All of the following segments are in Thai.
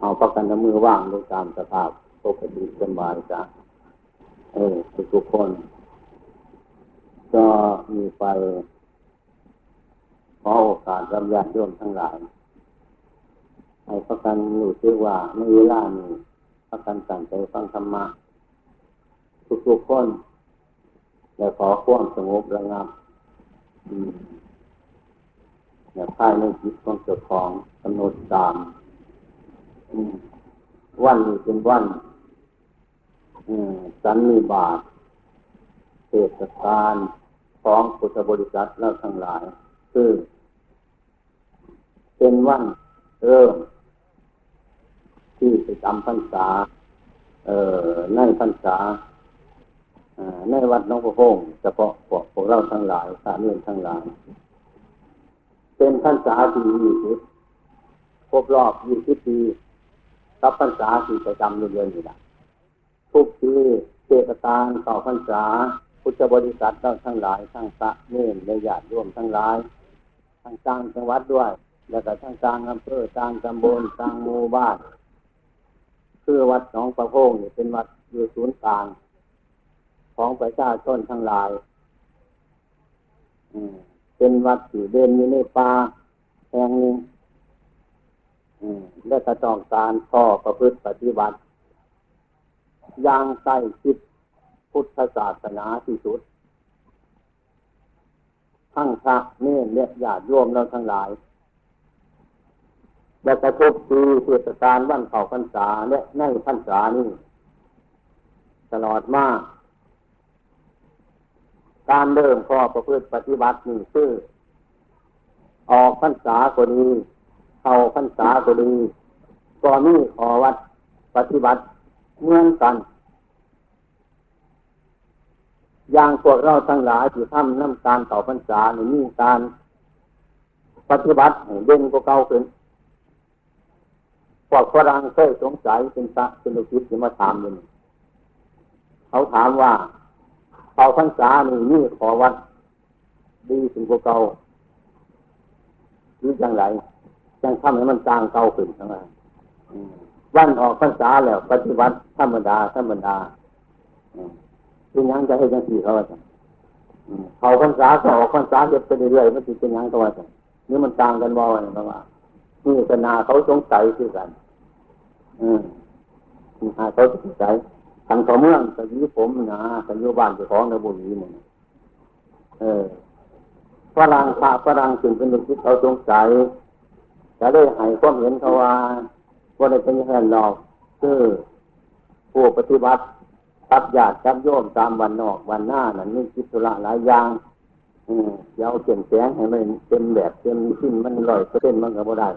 เอาประกันมือว่างลงตามสภาพปกติสบายจ้ะเออทุกคน ก็มีไปขอโอกาสรำยาติโยมทั้งหลายให้ประกันรู้สึกว่าในเวลานี้ประกันตั้งใจฟังธรรมะทุกๆคนและขอความสงบระงับอย่าพ่ายในจิตของเจ้าของกำหนดตาม วันนี้เป็นวันสันนิบาตเทศกาลของพุทธบริษัทแล้วทั้งหลาย คือเป็นวันเริ่ม ที่ไปจำพรรษา เอ่อในพรรษาในวัดน้องพระพงเฉพาะพวกพวกเราทั้งหลายสามีทั้งหลาย เป็นพรรษาที่ยี่สิบครบรอบยี่สิบปี รับพรรษาที่ประจำเดือนนี้นะทุกปีเทศกาลต่อพรรษา พุทธบริษัทเราทั้งหลายทั้งพระเนรในญาติร่วมทั้งหลาย ทั้งกลางจังหวัดด้วย แล้วก็ทั้งกลางอำเภอกลางตำบลกลางหมู่บ้านคือวัดหนองประโพงนี่ยเป็นวัดอยู่ศูนย์กลางของประชาชนทั้งหลายเป็นวัดที่เด่นอยู่ในป่าแห่งหนึ่ง และกระจองการข้อประพฤติปฏิบัติอย่างใกล้ชิดพุทธศาสนาที่สุด ทั้งพระเนรเนี่ยญาติโยมเราทั้งหลายและกระทบปีเทศกาลวันเข่าพรรษาและในพรรษานี้ตลอดมากการเริ่มข้อประพฤติปฏิบัตินี่คือ ออกพรรษาก็ดี เข้าพรรษาก็ดีก็มีขอวัดปฏิบัติเหมือนกัน อย่างพวกเราทั้งหลายที่ทำน้ำการต่อพรรษาหรือมีการปฏิบัติเด่นกว่าเก่าขึ้นพวกฝรั่งเคยสงสัยเป็นพระเป็นลูกศิษย์ที่มาถามเลยเขาถามว่าต่อพรรษานี่นี่ขอวัด ดีถึงกว่าเก่าหรืออย่างไร จังทำให้มันจางเก่าขึ้นทั้งนั้นวันออกพรรษาแล้วปฏิบัติธรรมดาธรรมดาเป็นยังจะให้ยังสี่เขาว่าเขาพรรษาก็ออกพรรษาเก็บไปเรื่อยๆมันจะเป็นยังตัวว่านี่มันต่างกันบ่อยนะว่านี่ศาสนาเขาสงสัยคือกัน อืมหาเขาสงสัยทางเขาเมืองแต่ยี่ผมนะแต่ยุบ้านเจ้าของในบุรีนี่เออฝรั่งพระฝรั่งถึงเป็นลูกศิษย์เขาสงสัย จะได้ให้ความเห็นเขาว่าว่าได้เป็นแห่งหลอกคือผู้ปฏิบัติทับญาติทับโยมตามวันนอกวันหน้านั้นนี่คิดสุระหลายอย่างอืมเดี๋ยวเปลี่ยนแสงให้มันเต็มแบบเต็มชิ้นมันลอยเส้นมันก็บ่ได้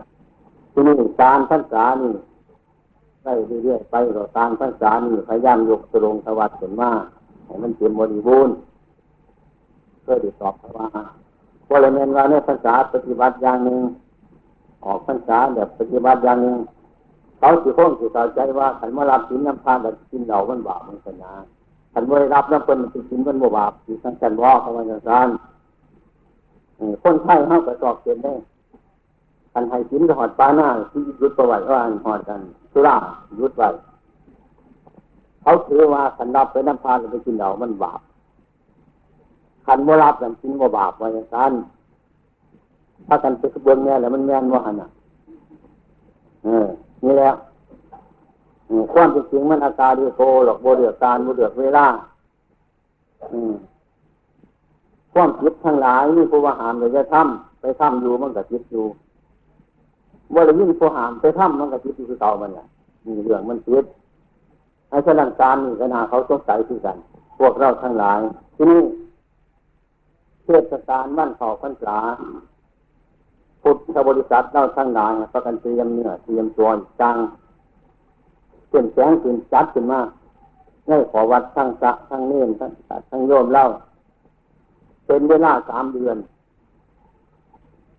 ทีนี้การพรรษานี่ได้เรื่อยๆไปก็การพรรษานี่พยายามยกสรงสวัสดิ์ขึ้นมาให้มันเต็มบริบูรณ์เพื่อติดตอบว่าพอเราเรียนว่าเนี่ยภาษาปฏิบัติอย่างหนึ่ง ออกภาษาแบบปฏิบัติอย่างหนึ่งเขาสิคงสิเข้าใจว่าขันมารับสินน้ำพานแบบกินเหล่ามันบาปมันสนาขันไม่รับน้ำเป็นมันกินมันบาปสิทั้งกันว่าเขาว่าอย่างนั้นคนไทยเขาก็ตอกเกินได้ขันให้กินหอดปลาหน้าที่ยุดประวัติว่าหอดกันสุรายุดไว้เขาถือว่าขันรับไปน้ำพานไปกินเหล่ามันบาปขันโมรับกันกินว่บาปว่าอย่างนั้น ถ้ากันไปกระบวนแม่แล้วมันแม่นว่าหันอะเออนี่แหละความจริงมันอาการดีโกหรอกโบเดือดการโบเดือดเวลาอือความคิดทั้งหลายนี่ผู้ว่าหามเลยจะทำไปทำอยู่มันก็คิดอยู่ว่าเรายิ่งผู้หามไปทำมันก็คิดอยู่คือเก่ามันแหละมีเรื่องมันคิดไอ้ฉลังการนี่ก็นาเขาสงสัยคือกัน พวกเราทั้งหลาย ที่นี่เทศกาลบ้านเขาพรรษา พุทธบริษัทเราทั้งหลายประกันเตรียมเนื้อเตรียมตัวจังเปลี่ยนแสงเปลี่ยนจัดขึ้นมาให้ขอวัดทั้งพระทั้งเนรทั้งทั้งโยมเล่า เป็นเวลาสามเดือน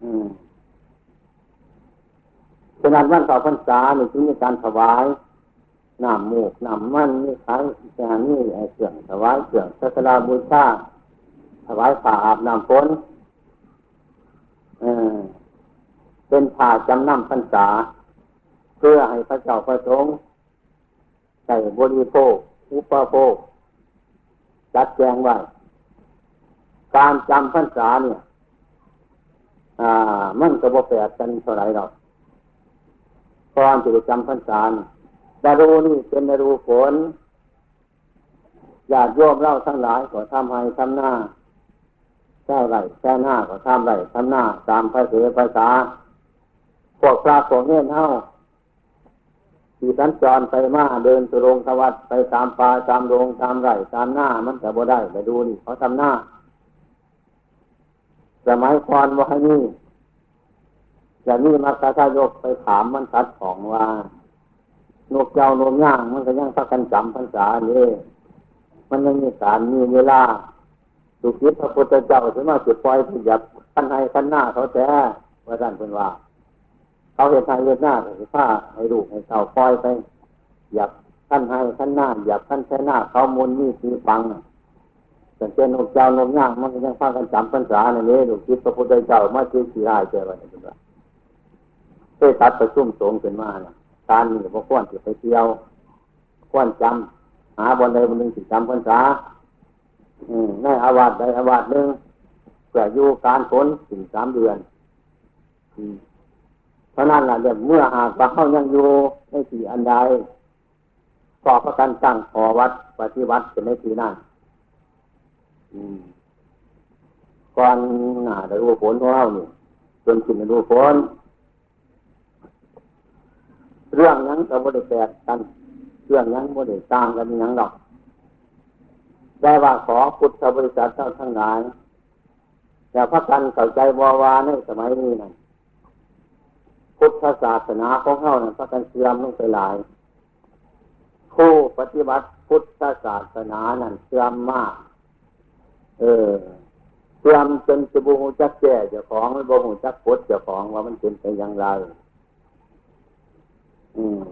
อืมขนาดวันต่อพรรษาในที่มีการถวายน้ำมูกน้ำมันนี่ใช้งานนี่เสื่องถวายเสื่องสักการบูชาถวายผ้าอาบน้ำฝนเออ เป็นผ่าจำนำพรรษา เพื่อให้พระเจ้าประสงค์ใส่บริโภค อุปโภค จัดแจงไว้การจำพรรษาเนี่ย อ่า มันก็บ่แปดกันเท่าไรหรอกตอนจะจำพรรษาดารูนี่เป็นดารูฝนญาติโยมเล่าทั้งหลายก็ทำให้ทำหน้าแค่ไรแค่หน้าก็ทำไรทำหน้าตามภาษาภาษา พวกพระพวกเงี้ยเท่าที่สัญจรไปมาเดินสุรงทวัดไปตามป่าตามโรงตามไร่ตามหน้ามันจะบ่ได้ไปดูนี่เขาทำหน้า สมัยก่อนว่าให้นี่จะนี่มัคทายกไปถามมันทัดของว่านกเจ้านกย่างมันก็ยังพักกันจำพรรษาเนี่ยมันยังมีการมีเวลาสุกิจพระพุทธเจ้าถึงมาจุดปล่อยที่ยับขันให้ขันหน้าเขาแท้ว่าท่านเป็นว่า เขาเห็นทางเห็นหน้าถือผ้าให้ลูกให้เขาปล่อยไปหยับขันให้ขันหน้าหยับขันแค่หน้าเขามุนนี่ตีฟังแต่เจ้านกเจ้านกย่างมันก็ยังพากันจำพรรษาในนี้ลูกคิดพระพุทธเจ้ามาจีสีได้เจอวันนี้ว่าเพื่อตัดประชุมสงฆ์ขึ้นมาเนี่ยการนี่พวกควรจะไปเที่ยวควรจำหาบนใดบนหนึ่งสิจำพรรษาในอาวาสใดอาวาสหนึ่งเพื่ออยู่การฝนถึงสามเดือน เพราะนั้นแหละเดี๋ยวเมื่อหากว่าเขายังอยู่ในที่อันใดขอประกันตั้งขอวัดปฏิวัติเป็นในที่นั้นก่อนหน้าได้รู้ฝนของเราเนี่ยจนขึ้นได้รู้ฝนเรื่องนั้นก็บริแปดกัน เรื่องนั้นบริต่างกันอยังหรอกได้ว่าขอพุทธบริษัทเจ้าทั้งหลายอย่าพักกันเข้าใจบวาในสมัยนี้นั่น พุทธศาสนาของเขานี่ยพักกันเสื่อมลงไปหลาย ผู้ปฏิบัติพุทธศาสนานั่นเสื่อมมาก เออเสื่อมจนจะบูจักแก่เจ้าของไม่บูจักพุทธเจ้าของว่ามันเป็นไปอย่างไร อืม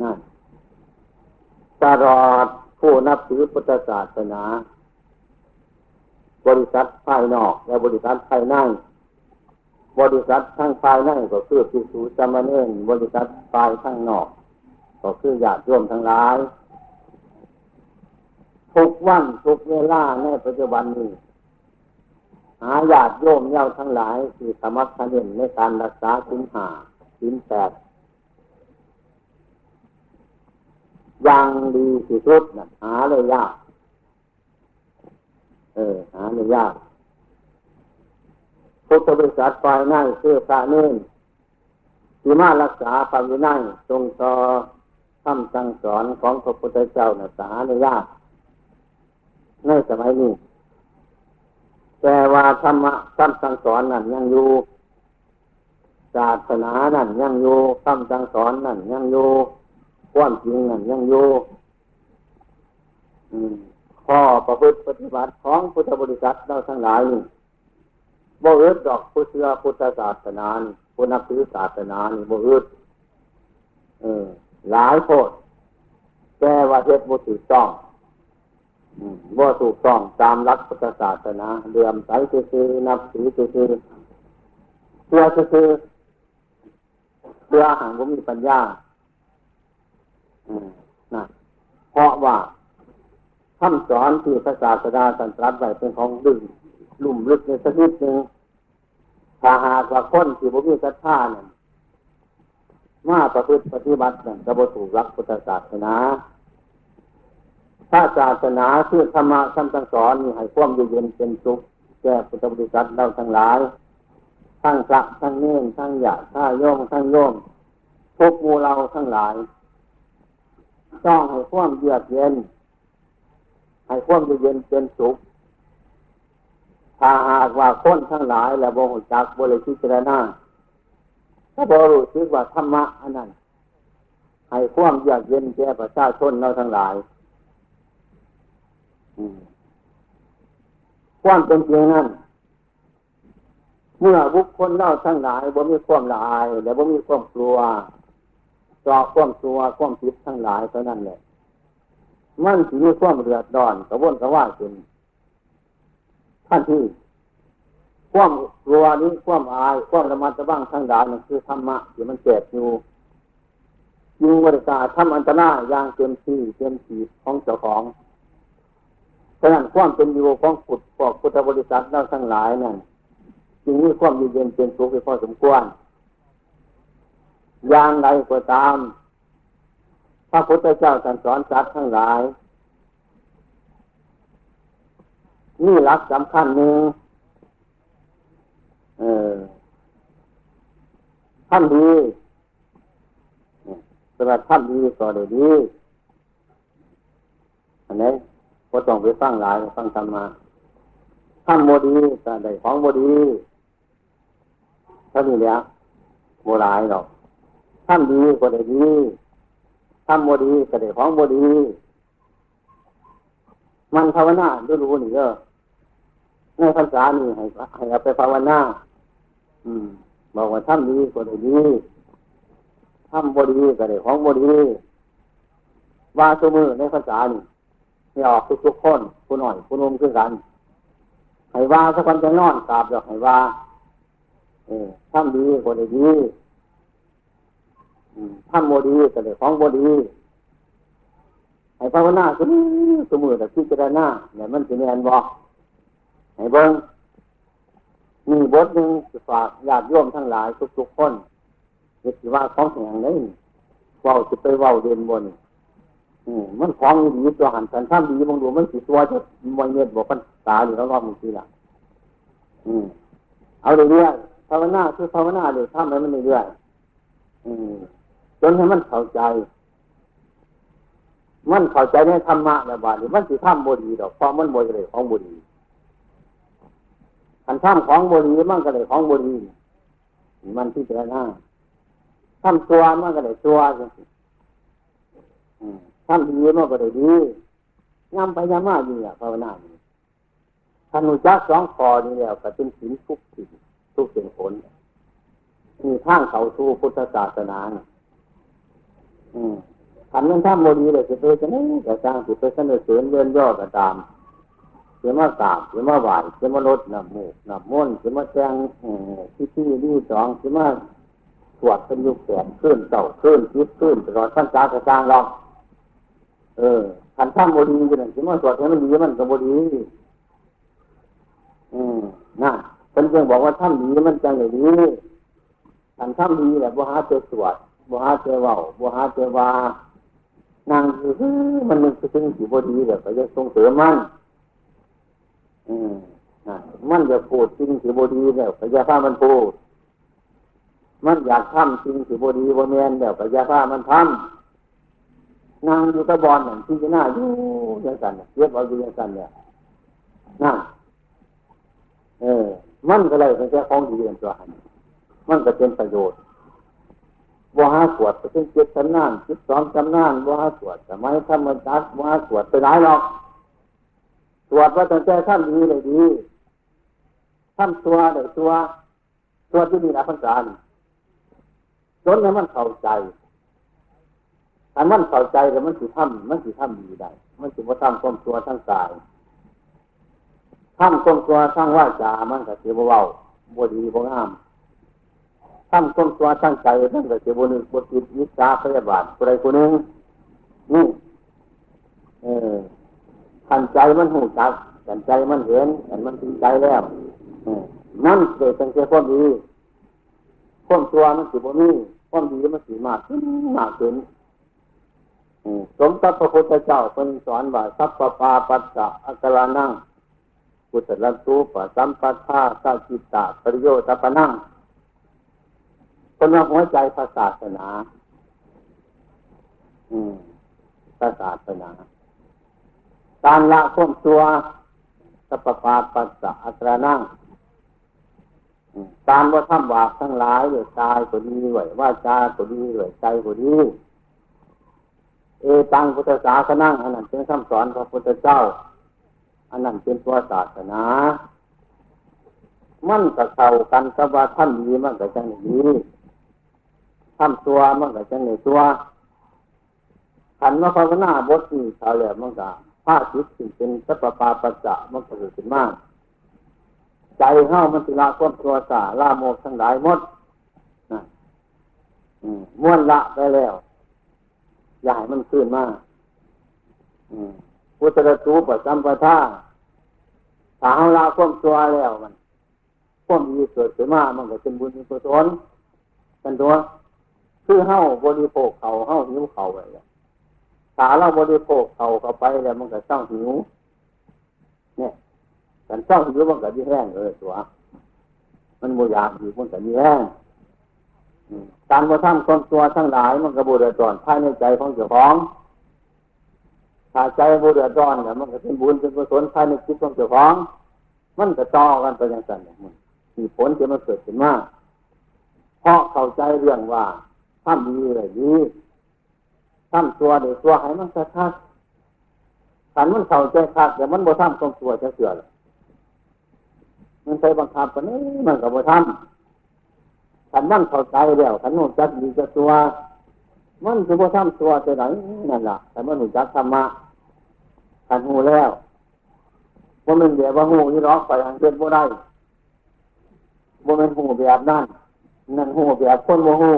นั่นตลอดผู้นับถือพุทธศาสนา บริษัทภายนอกและบริษัทภายใน บริษัททั้งภายในก็คือพิสูจำมเนนบริษัทภายข้างนอก ก็คือญาติโยมทั้งหลาย ทุกวันทุกเวลาในปัจจุบันนี้ หาญาติโยมเย้าทั้งหลายที่สมัครเนในการรักษาสินหาสินแปดยังดีที่สุดนะหาเลยยาก เออ หาเลยยาก พุทธบริษัทฝ่ายนั่งคือพระเน้นที่มารักษาพระวินัยตรงต่อคำสั่งสอนของพระพุทธเจ้านะหาเลยยากในสมัยนี้ แต่ว่าธรรมะคำสั่งสอนนั่นยังอยู่ศาสนานั่นยังอยู่คำสั่งสอนนั่นยังอยู่ความจริงนั่นยังอยู่ข้อประพฤติปฏิบัติของพุทธบริษัทเราทั้งหลายนี่ บ่อึดดอกพุทธพุทธศาสนานผู้นับถือศาสนานี่บ่อึดหลายโคตรแต่ว่าเทศบ่ถูกต้องบ่ถูกต้องตามรักพุทธศาสนาเดือมใสคือนับถือคือเพื่อคือเพื่อหางบ่มีปัญญานะเพราะว่าคำสอนที่พระศาสดาตรัสไว้เป็นของดึง ลุ่มลึกในสักนิดหนึ่งถ้าหากว่าคนที่บุมีศรัทธาเนี่ยมาประพฤติปฏิบัติเนี่ยจะบถูกรักพุทธศาสนาถ้าศาสนาคือธรรมะคำสั่งสอนให้ความอยู่เย็นเป็นสุขแก่พุทธบริษัทเราทั้งหลาย ทั้งพระทั้งเน้นทั้งหยาทั้งโยมทั้งโยมทุกมูเราทั้งหลายต้องให้ความเยือกเย็น ให้ความเย็นเป็นสุข ถ้าหากว่าคนทั้งหลายและบงจักบริพิจารณาถ้าบรู้สึกว่าธรรมะอันนั้นให้ความเยือกเย็นแก่ประชาชนเราทั้งหลายความเป็นจริงนั้นเมื่อบุคคลเล่าทั้งหลายบ่มีความละอายและบ่มีความกลัวจอความตัวความผิดทั้งหลายเท่านั้นแหละมันถือความเดือดร้อนกระวนกระว่าขึ้น ท่านที่ความกลัวนี้ความอายความระมัดระวังทั้งหลายนั่นคือธรรมะที่มันเกิดอยู่ยิงบริการทำอันตรายอย่างเต็มที่เต็มที่ของเจ้าของฉะนั้นความเป็นอยู่ของปุถพวกพุทธบริษัทเราทั้งหลายนั่นจึงมีความเย็นเป็นสุขพอสมควรอย่างไรก็ตามพระพุทธเจ้าสสอนสัตว์ทั้งหลาย นี่หลักสำคัญหนึ่งเออท่านดีสำหรับท่านดีก็ได้ดีอันนี้ก็ต้องไปฟังหลายฟังธรรมาท่านโมดีแต่ได้ของโมดีท่านนี้เนี่ยโมหลายหรอกท่านดีก็ได้ดีท่านโมดีก็ได้ของโมดี มันภาวนาดูรู้นี่เออ ในภาษานี่ให้ให้เอาไปภาวนาอืม บอกว่าท่านดีก็ได้ดีท่านบดีก็ได้ของบดีว่าตัวมือในภาษานี่ให้ออกทุกๆคนผู้หน่อยผู้นุ่มคือกันให้ว่าสักคนจะนอนกราบดอกให้ว่า เออท่านดีก็ได้ดีท่านโมดีก็ได้ของบดีให้ภาวนาตัวนี้ตัวมือแต่พิจารณาเนี่ยมันจะแนนบอก ให้เบิ้งมีบทหนึ่งฝากญาติโยมทั้งหลายทุกๆคนเห็นว่าของแห่งนี้เว้าจะไปเว้าเดินบนอืมมันของดีตัวหันสันท่ามดีบางดูมันสีตัวจะมวยเงียบบอกกันตาอยู่แล้วรอบมึงทีละอืมเอาเรื่อยๆภาวนาคือภาวนาเลยทำให้มันเรื่อยๆอืมจนให้มันเข้าใจ มันเข้าใจในธรรมะแบบว่านี่มันสิทำบดีดอกเพราะมันบดีเลยของบดี ขันท่ามของบดีมันก็เลยของบดีมันที่เจรนาทำตัวมันก็เลยตัวจังทำดีมันก็เลยดีย้ำไปย้ำมาอยู่อะภาวนาท่านอุจักสองคอนี่แล้วก็เป็นสินทุกสิ่งทุกสิ่งผลมีทางเขาสู่พุทธศาสนาอืมทำนั้นถ้าโมดีเลยจะไปจะนี่จะสร้างสิไปเสนอเสริญเลื่อนย่อก็ตาม เสียมากราบเสียมาไหวเสียมาลดน้ำมูกน้ำม้นเสียมาแจ้งที่ที่นี่สองเสียมาสวดเป็นยุคแสนขึ้นเต่าขึ้นคิดขึ้นตลอดท่านจ้ากระจางลองเออขันท่ามบดีอยู่นั่นเสียมาสวดให้มันดีมันก็บดีอืมน่ะเป็นเพียงบอกว่าท่านดีมันจังเลยดีขันท่ามดีแหละบัวหาเจสวดบัวหาเจว่าบัวหาเจว่านางคือมันมันเป็นสิ่งบดีแบบก็จะส่งเสริมมัน อืมมันจะพูดจริงสิบดีแล้วพยาพามันพูด มันอยากทำจริงสิบดีบนเมนแล้วพยาพามันทำนางอยู่ตะบอลอย่างที่จะน่าอยู่ย่างกันเย็บเอาอยู่อย่างกันเนี่ยนั่นเออ มันก็เลยเป็นแค่ของดีเป็นตัวหันมันก็เป็นประโยชน์ว่าหาสวดเป็นเจ็ดจำนานจิตสองจำนานว่าหาสวดแต่ไม่ทำมันจัดว่าหาสวดไปไหนหรอก ตรวจว่าตั้งใจท่านดีเลยดีท่านตัวเลยตัวตัวที่มีอภิษาจนให้มันเข้าใจถ้ามันเข้าใจแล้วมันสิท่ำมันสิท่ำดีได้ มันสิว่าท่ำความตัวทั้งกายท่ำความตัวทั้งว่าจามันก็เสียเบาบดีบงามท่ำความตัวทั้งใจมันก็เสียบนึกบติดวิชาพยาบาทคนใดคนหนึ่งนี่เออ ขันใจมันหูจักขันใจมันเห็นขันมันถึงใจแล้วนั่นเกิดเป็นแค่ความดีความตัวมันสิบนี้ความดีมันสีมากขึ้นมากขึ้นสมกับพระพุทธเจ้าเป็นสอนว่าสัพพปาปัสสะอักลานังกุศลตูปะสัมปัฏฐาสัจิตตาปริโยตปนังคนว่าหัวใจพระศาสนา อืมพระศาสนา การละข้มตัวสัพพาปัสสะอัตรานั่งการว่าทำบาปทั้งหลายเลยกายก็ดีเลยว่าจาก็ดีเลยใจก็ดีเอตังพุทธศาสนาอันนั้นเป็นคำสอนพระพุทธเจ้า อันนั้นเป็นตัวศาสนา มันกับเขากันกับว่าท่านดีมันกับจังดีทำตัวมันกับจังในตัวขันว่าภาวนาบทนี้เขาเลยมันกับ ผ้าจิตสิ่งเป็นสัพปาปัจจะมันก็เกิดขึ้นมากใจเข้ามันสิละความตัวสาละโมกทั้งหลายหมดม้วนละไปแล้วอย่าให้มันขึ้นมาพุทธะตูปสัมปทาถ้าเฮาลาความตัวแล้วมันความดีเกิดขึ้นมามันก็เป็นบุญเป็นกุศลกันตัวคือเฮาบริโภคเขาเฮาหิวเขาไปแล้วาเราบริโภคเขาเข้าไปแล้วมันก็เศร้าหิว เนี่ยกันเศร้าหิวมันก็ยิ่แห้งเลยตัว มันโมอยากอยู่มันก็ยิ่แห้งการกระทำคนตัวทั้งหลายมันกระบุเดือดร้อนภายในใจของเจ้าของถ้าใจบุเดือดร้อนเนี่ยมันก็เป็นบุญเป็นกุศลภายในจิตของเจ้าของ มันก็ต่อกันไปอย่างนั้นมีผลที่มันเกิดขึ้นมาเพราะเข้าใจเรื่องว่าทำดีเลยดี ทำตัวเดี๋ยวตัวให้มันสัทัดขันมันเข้าใจคักแต่มันบ่ทำตรงตัวจะเสื่อเลยมันใช้บังคับกันนี้มันก็บ่ทำขันมันเข้าใจแล้วขันมันจักดีจะตัว มันจะบ่ทำตัวจะไหนนั่นแหละแต่มันหนุจักธรรมะขันหูแล้วว่ามันเดี๋ยวว่าหูนี่ร้องไปทางเดินบ่ได้บ่เป็นหูแบบนั่นนั่นหูแบบคนโมหู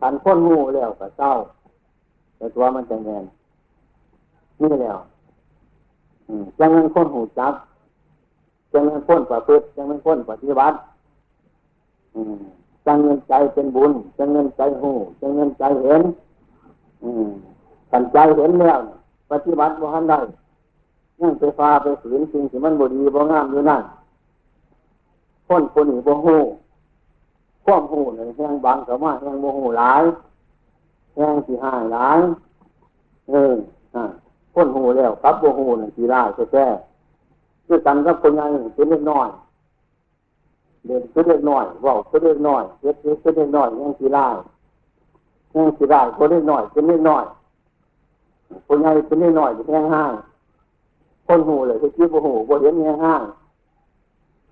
ขันคนหูแล้วก็เศร้า แต่ตัวมันจะแงนนี่แล้วจังเงินคนหูจับจังเงินคนประพฤติจังเงินคนปฏิบัติจังเงินใจเป็นบุญจังเงินใจหูจังเงินใจเห็นขันใจเห็นแล้วปฏิบัติบ่ทันได้ยังไปฟ้าไปฝืนสิ่งที่มันบดีบ่งามอยู่นั่นคนคนนี้บ่หูข้อมหูเนี่ยแห้งบางกับว่าแห้งโมหูหลาย แห้งสีหายหลายเอออ่าคนหูแล้วครับโมหูเนี่ยสีร้ายแค่คือกันกับคนใหญ่เป็นเล็กน้อยเด่นเป็นเล็กน้อยว่าเป็นเล็กน้อยเล็กเล็กเป็นเล็กน้อยแห้งสีร้ายแห้งสีร้ายคนเล็กน้อยเป็นเล็กน้อยคนใหญ่เป็นเล็กน้อยแห้งห้างคนหูเลยที่คิดโมหูโมเห็นแห้งห้าง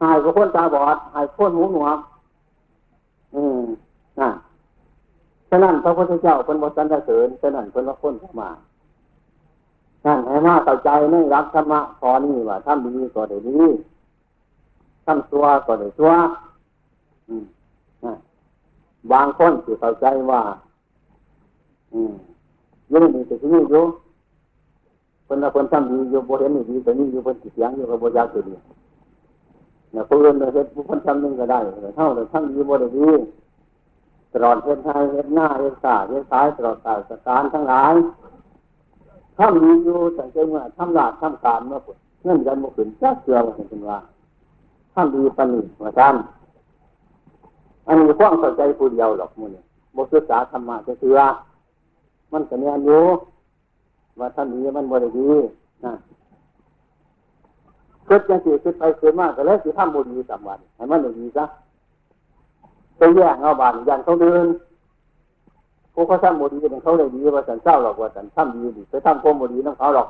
หายก็คนตาบอดหายคนหูหนวกอืมอ่า ฉะนั้นพระพุทธเจ้าเป็นบทสรรเสริญฉะนั้นเป็นละคนเข้ามานั่นให้มาเข้าใจในรักธรรมะพอนี่ว่าทำดีก็ได้ดีทำตัวก็ได้ตัวบางคนที่เข้าใจว่าอืมยังมีแต่ที่นี่อยู่คนละคนทำดีอยู่บริเวณนี้ดีแต่นี่อยู่บนเสียงอยู่กับบริยาสุดีเนี่ยผู้อื่นเฮ็ดผู้คนทำนึงก็ได้เท่าแต่ทั้งดีบ่ได้ดี ตลอดเฮ็ดให้เฮ็ดหน้าเฮ็ดตาเฮ็ดซ้ายตลอดตายสการทั้งหลายทำดีอยู่สังเกตว่าทำลาดทำการเมื่อปุ่นเงื่อนกันบ่ขึ้นจักเสือว่าเห็นว่าทำดีปนิว่าท่านอันนี้ความเข้าใจผู้เดียวหรอกมื้อนี้บ่ศึกษาธรรมะจะเสือมันก็แม่นอยู่ว่าทำดีมันบ่ได้ดีนะเกิดจังสิเกิดไปเกิดมากก็แล้วสิทำบุญมีสามวันให้มันอย่งนี้ซะ ไปแย่งเอาบานยันเขาเดินพวกเขาทำบุญดีเป็นเขาเลยดีว่าสันเศร้าหรอกว่าสันทำดีดีไปทำความบุญดีน้องเขาหรอก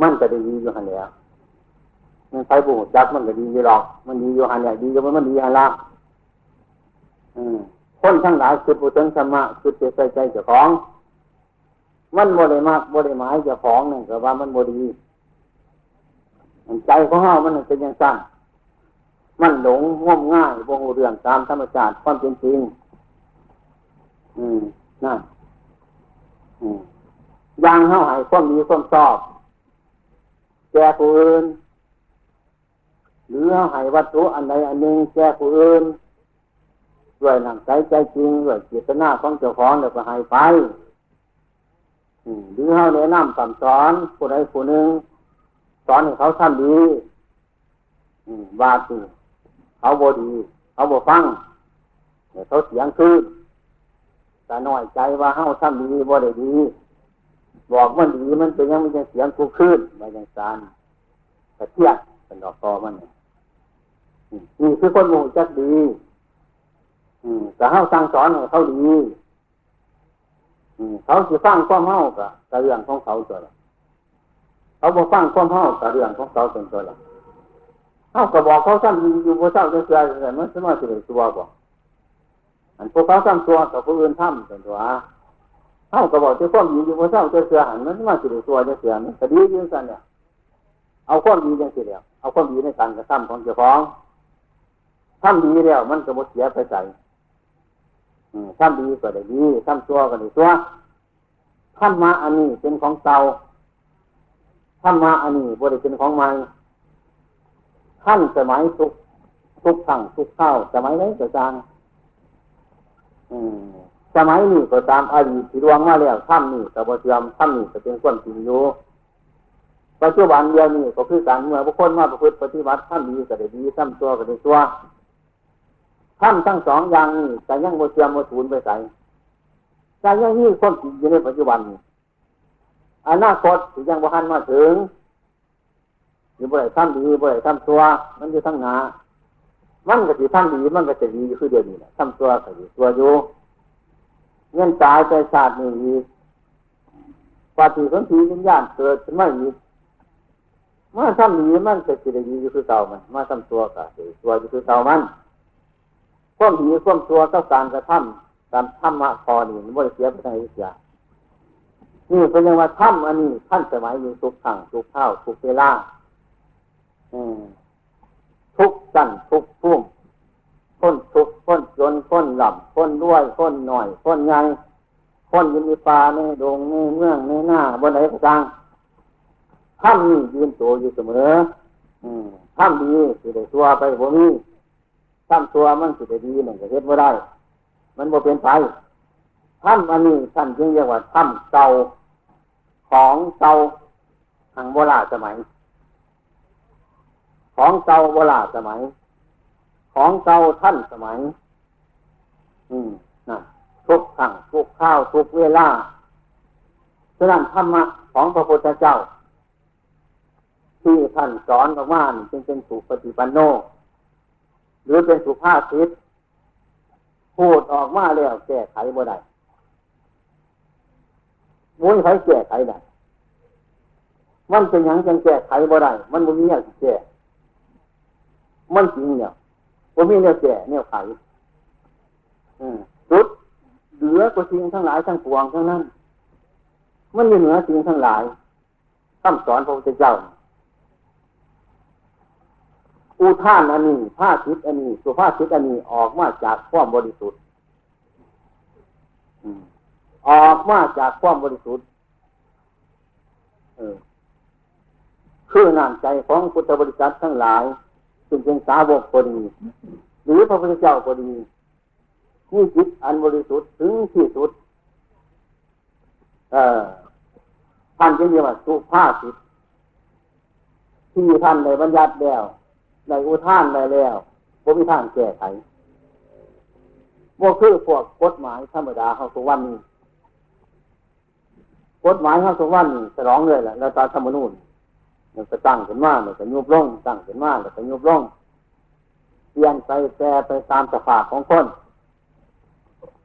มันก็ได้ดีอยู่หันแล้วมันไปบุญจักมันก็ดีอยู่หรอก มันดีอยู่หันแล้วดีก็มันดีหันละคนทั้งหลายคือปุถุชนธรรมะคือเจใจใจเจ้าของ มันโมได้มากโมได้หมายเจ้าของนี่ก็ว่ามันโมดี ใจของเฮามันเป็นอย่างสั้น มันหลงง่มง่ายบ่หูเรื่องตามธรรมชาติความเป็นจริง อืมนั่นอืมยังเฮาหายความมีความชอบ แก่ผู้อื่น หรือเฮาหายวัตถุอันใดอันหนึ่งแก่ผู้อื่นด้วยหนังใจใจจริงด้วยเจตนาของเจ้าของแล้วก็หายไปหรือเฮาแนะนำสั่งสอนผู้ใดผู้หนึ่งสอนให้เขาทำดีว่าตี เขาบดี เขาบฟังเขาเสียงคืนแต่น้อยใจว่าเฮาทำดีบ่ได้ดี บอกมันดีมันเป็นยังมันจะเสียงกูคืนมาอย่างสารแต่เทียบเป็นดอกตอมันนี่คือคนหมู่จักดีแต่เฮาสั่งสอนให้เขาดีเขาจะสร้างความเฮากับเรื่องของเขาตัวละเขาบอกฟังความเฮาแต่เรื่องของเขาเป็นตัวละ เขาก็บอกเขาซ้ำอยู่บนเศร้าจะเสียแต่มันสมาสิเป็นตัวบอกอันพวกเขาซ้ำตัวกับผู้อื่นทำเป็นตัวเขาก็บอกที่ความดีอยู่บนเศร้าจะเสียหันมันสมาสิเป็นตัวจะเสียมันคดียืนกันเนี่ยเอาความดียังเสียเอาความดีในการกระทำของเจ้าของทำดีแล้วมันก็หมดเสียไปใส่ทำดีก็ได้ดีทำชั่วก็ได้ชั่วธรรมะอันนี้เป็นของเก่าธรรมะอันนี้บริเป็นของใหม่ ท่านสมัยทุกทุกขั้งทุกข้าวสมัยไหนก็ตามสมัยนี้ก็ตามอดีตที่ดวงมาแล้วถ้ำนี่กับบเทียมถ้ำนี่ก็เป็นความจริงอยู่ปัจจุบันเดียวนี้ก็คือการเมื่อบุคคลมาประพฤติปฏิบัติท่ำดีก็ได้ดีท่ำตัวก็ได้ตัวท่ำทั้งสองอย่างนี้แต่ยังบเทียมบสูนไปใส่แต่ยังนี้ความจริงอยู่ในปัจจุบันอนาคตยังบุหันมาถึง อยู่บ่ได้ทำดีบ่ได้ทำตัวมันอยู่ทั้งหนามันก็สิทำดีมันก็จะดีคือเดียวนี้แหละทำตัวก็ดีตัวอยู่เงินตายใจศาสตร์นี่อีกปฏิสนธิวิญญาณเกิดขึ้นมาอีกมาทำดีมันก็จะดีอยู่คือเก่ามันมาทำตัวก็ดีตัวอยู่คือเก่ามันความดีความตัวต้องการกระทำการทำมาพอนี่มันไม่ได้เสียไปทางอิสยานี่เป็นยังว่าถ้ำอันนี้ท่านสมัยอยู่ทุกขังทุกข้าวทุกเวลา ทุกสั้นทุกพุ่มพ้นทุกพ้นจนพ้นหลับพ้นด้วยพ้นหน่อยพ้นใหญ่พ้นยินดีปาในดงในเมืองในหน้าบนไหนก็ตามถ้ำนี่ยืนตัวอยู่เสมอถ้ำดีสิได้ตัวไปบ่มีถ้ำตัวมันสิได้ดีหนึ่งก็เฮ็ดไม่ได้ มันบ่เป็นไปถ้ำอันนี้ท่านจึงเรียกว่าถ้ำเก่าของเก่าทางโบราณสมัย ของเก่าโบราณสมัย ของเก่าท่านสมัย อืมนะทุกครั้งทุกข้าวทุกเวลาฉะนั้นธรรมะของพระพุทธเจ้า ที่ท่านสอนออกมาจึงเป็นสุปฏิปันโน หรือเป็นสุภาษิตพูดออกมาแล้วแก้ไขบ่ได้มุ้ยไขแก้ไขได้มันเป็นอย่างจังแก้ไขบ่ได้มันบ่มีอย่างแก้ มันจริงเนี่ยว่ามีเนี่ยแก่เนี่ยไขสุดเหลือกว่าสิ่งทั้งหลายทั้งปวงทั้งนั้น มันอยู่เหนือสิ่งทั้งหลายคำสอนพระพุทธเจ้า อุท่านอันนี้ผ้าชิดอันนี้ สุภาชิดอันนี้ออกมาจากความบริสุทธิ์ออกมาจากความบริสุทธิ์คือน้ำใจของพุทธบริษัททั้งหลาย ซึ่งเป็นสาวกก็ดีหรือพระพุทธเจ้าก็ดีมีจิตอันบริสุทธิ์ถึงที่สุด เอ่อท่านจึงเรียกว่าสุภาษิตที่ท่านในบรรยัติแล้วในอุทานไปแล้วบ่มีทางแก้ไขว่าคือพวกกฎหมายธรรมดาเขาสุวรรณนี้กฎหมายเขาสุวรรณนี้ฉลองเลยแหละแล้วตาธรรมนูญ มันจะตั้งขึ้นมามันจะยุบลงตั้งขึ้นมามันจะยุบลงเปลี่ยนไปแปรไปตามสภาพของคน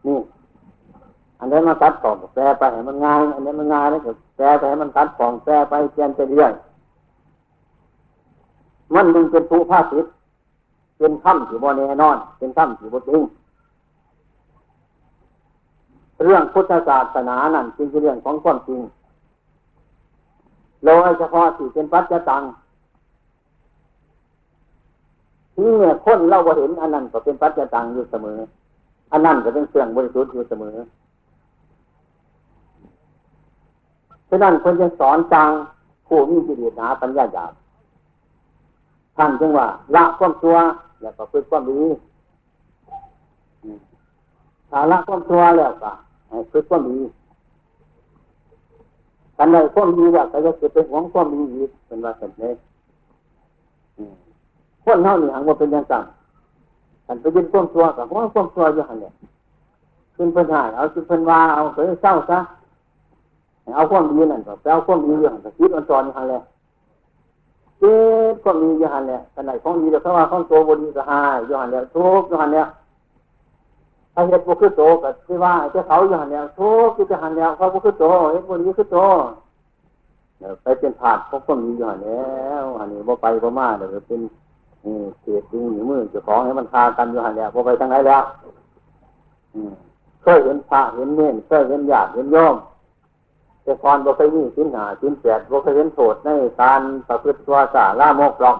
นี่ อันนี้มันตัดขอแปรไปให้มันง่ายอันนี้มันง่ายแล้วก็แปรไปให้มันตัดขอแปรไปเปลี่ยนไปเรื่อยมันมึงเป็นผู้ภาสิทธิ์เป็นถ้ำที่บนแน่นอน เป็นถ้ำที่บจริงเรื่องพุทธศาสนานั่นจริงเรื่องของความจริง โดยเฉพาะที่เป็นปัจจตังที่เนี่ยคนเราก็เห็นอันนั้นก็เป็นปัจจตังอยู่เสมอ อันนั้นก็เป็นเสื่องบริสุทธิ์อยู่เสมอฉะนั้นคนจะสอนจางผู้มีจิตเนาปัญญาหยาบท่านจึงว่า ละความชั่วแล้วก็ฝึกความดีถ้าละความชั่วแล้วก็ฝึกความดี กันใดความดีว่าก็จะเกิดเป็นหวงความดีอีกเป็นว่าสันเลยคนเท่านี้หังว่าเป็นยังไงกันไปยึดความตัวกับว่าความตัวอยู่หันเนี่ยขึ้นเพิ่นหายเอาขึ้นเพิ่นว่าเอาเคยเศร้าซะเอาความดีนั่นก็ไปเอาความดีอยู่หันคิดอันตอนอยู่หันเลยเจ็บความดีอยู่หันเนี่ยกันไหนข้องดีเดี๋ยวเขาว่าข้องตัวบดีก็หายอยู่หันเนี่ยทุกอยู่หันเนี่ย ถ้าเห็ดบุคือโตก็คือว่าเจ้าเขาอยู่หันเนี่ยทุกคือจะหันเนี่ยเขาบุคือโตเห็ดบุนี้คือโตไปเป็นผาดพบก็มีอยู่หันแล้วหันนี้บ่ไปบ่มาเดี๋ยวเป็นเศษดิงหรือมือเจ้าของให้มันคากันอยู่หันเนี่ยบ่ไปทางไหนแล้วเคยเห็นพระเห็นเน่นเคยเห็นญาติเห็นโยมแต่ก่อนบ่เคยมีสิ้นหาสิ้นแปดบ่เคยเห็นโทษในการประพฤติตัวสาล่ามกหรอก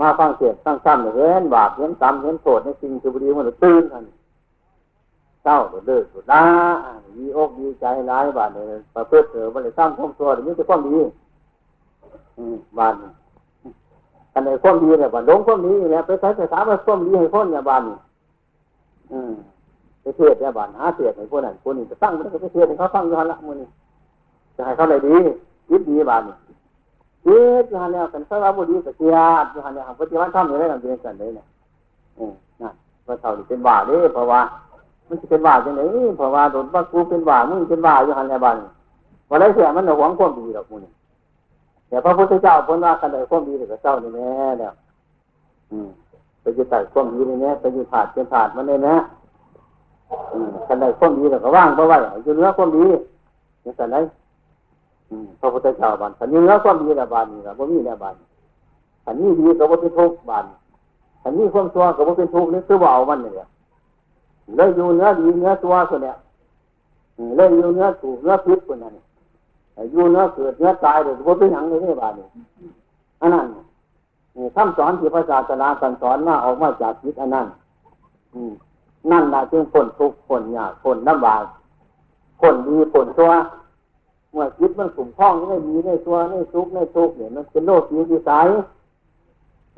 มาฟังเสียงตั้งซ้ำเห็นบาปเห็นกรรมเห็นโทษในสิ่งที่บุรีมันตื่นทัน เศร้าเดือดเดือดละดีอกดีใจร้ายบาดเนี่ยประพฤติเถอะบริสร้างความชั่วนี่จะความดีบาดกันในความดีเนี่ยบาดลงความดีเนี่ยไปใช้ภาษาว่าความดีให้คนเนี่ยบาดนี่อืมไปเทศเนี่ยบาดหาเทศในพวกนั้นพวกนี้จะตั้งมันก็ไปเทศให้เขาฟังย้อนละมือนี่จะให้เขาได้ดียึดดีบาดนี่ยึดย้อนแล้วกันสระบุรีกับเกียรติย้อนแล้วปฏิวัติธรรมอย่างไรกันเป็นกันเลยเนี่ยอืมนั่นว่าเท่านี้เป็นบาดเลยเพราะว่า มันจะเป็นบาจังไหนเพราะว่าโดนว่ากูเป็นบามึงเป็นบาอยู่หันในบ้านวันไรเสียมันหวังความดีหรอกมึงแต่พระพุทธเจ้าพ้นว่ากันได้ความดีหรือเจ้านี่แน่เนี่ยอืมไปยึดใส่ความดีนี่แน่ไปยึดถาดเป็นถาดมันเลยนะอืมกันได้ความดีแล้วก็ว่างเพราะว่าอยู่เนื้อความดีนี่แต่ไหนพระพุทธเจ้าบ้านขันนี้เนื้อความดีละบ้านนี่ละบ่มีละบ้านขันนี้ดีก็บ่เป็นทุกข์บ้านขันนี้ความชั่วก็บ่เป็นทุกข์นี่คือว่าเอามันเนี่ย เลยอยู่เนื้อดีเนื้อตัวคนเนี้ยเลยอยู่เนื้อถูกเนื้อพิษคนนั้นอยู่เนื้อเกิดเนื้อตายเลยว่าเป็นอย่างในนี่บ้านนี่ยอันนั้นคำสอนที่พระศาสนาสอนมาออกมาจากจิตอันนั้นนั่นแหละจึงผลทุกผลยากผลลำบากผลดีผลชัวเมื่อจิตมันสุ่มคล้องในดีในชัวในทุกในทุกเนี่ยมันเป็นโลกสีดีสาย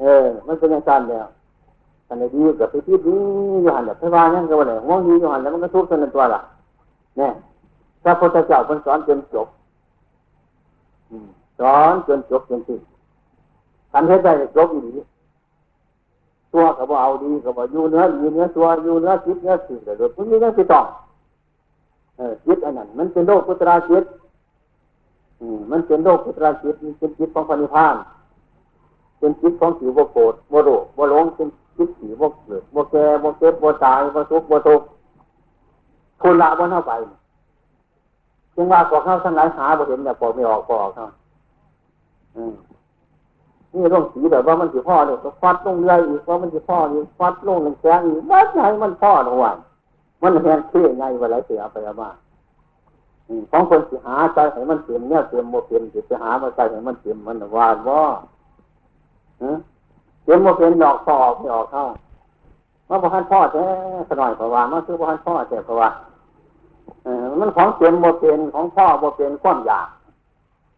เออ มันเป็นอย่างนั้นแล้ว อันนี้ดีกับไปที่ดีอยู่หันแบบพระว่านั่นก็ว่าไรห่วงดีอยู่หันแล้วมันก็ทุกข์กันตัวละเนี่ยพระพุทธเจ้าคนสอนจนจบสอนจนจบจนสิ้นทำให้ได้จบอีตัวก็บอเอาดีก็บออยู่เนื้อดีเนื้อตัวอยู่เนื้อจิตเนื้อสิ่งแต่โดยพวกนี้นั่นคือต้องเออจิตอันนั้น มันเป็นโลกพุทราจิตมันเป็นโลกพุทราจิตมันเป็นจิตของพระนิพพานเป็นจิตของผิวโบโกดโบโรโบหลงเป็น คิดผีบกเกิดบกแก่บกเก็บบกตายบกทุกบกทุกคุณละบนเข้าไปจึงว่าพวกเข้าทั้งหลายหาบกเห็นแต่พอไม่ออกพอออกเข้านี่ต้องสีแบบว่ามันสีพ่อเนี่ยก็ฟัดลงเรื่อยอีกว่ามันสีพ่อนี่ฟัดลงหนึ่งแสงอีกว่าไงมันพ่อหน่วันมันแหงเท่ไงเวลาเสียไปมาของคนสิหาใจให้มันเต็มเนี่ยเต็มโมเต็มสิหามาใจให้มันเต็มมันวานว่า เดี๋ยวมาเป็นดอกต่ออกไม่ออกเข้ามาบานพ่อแท้สน่อยเพราะว่ามาซื้อบานพ่อแต่เพราะว่าเออมันของเต็มโมเป็นของพ่อโมเป็นความอยาก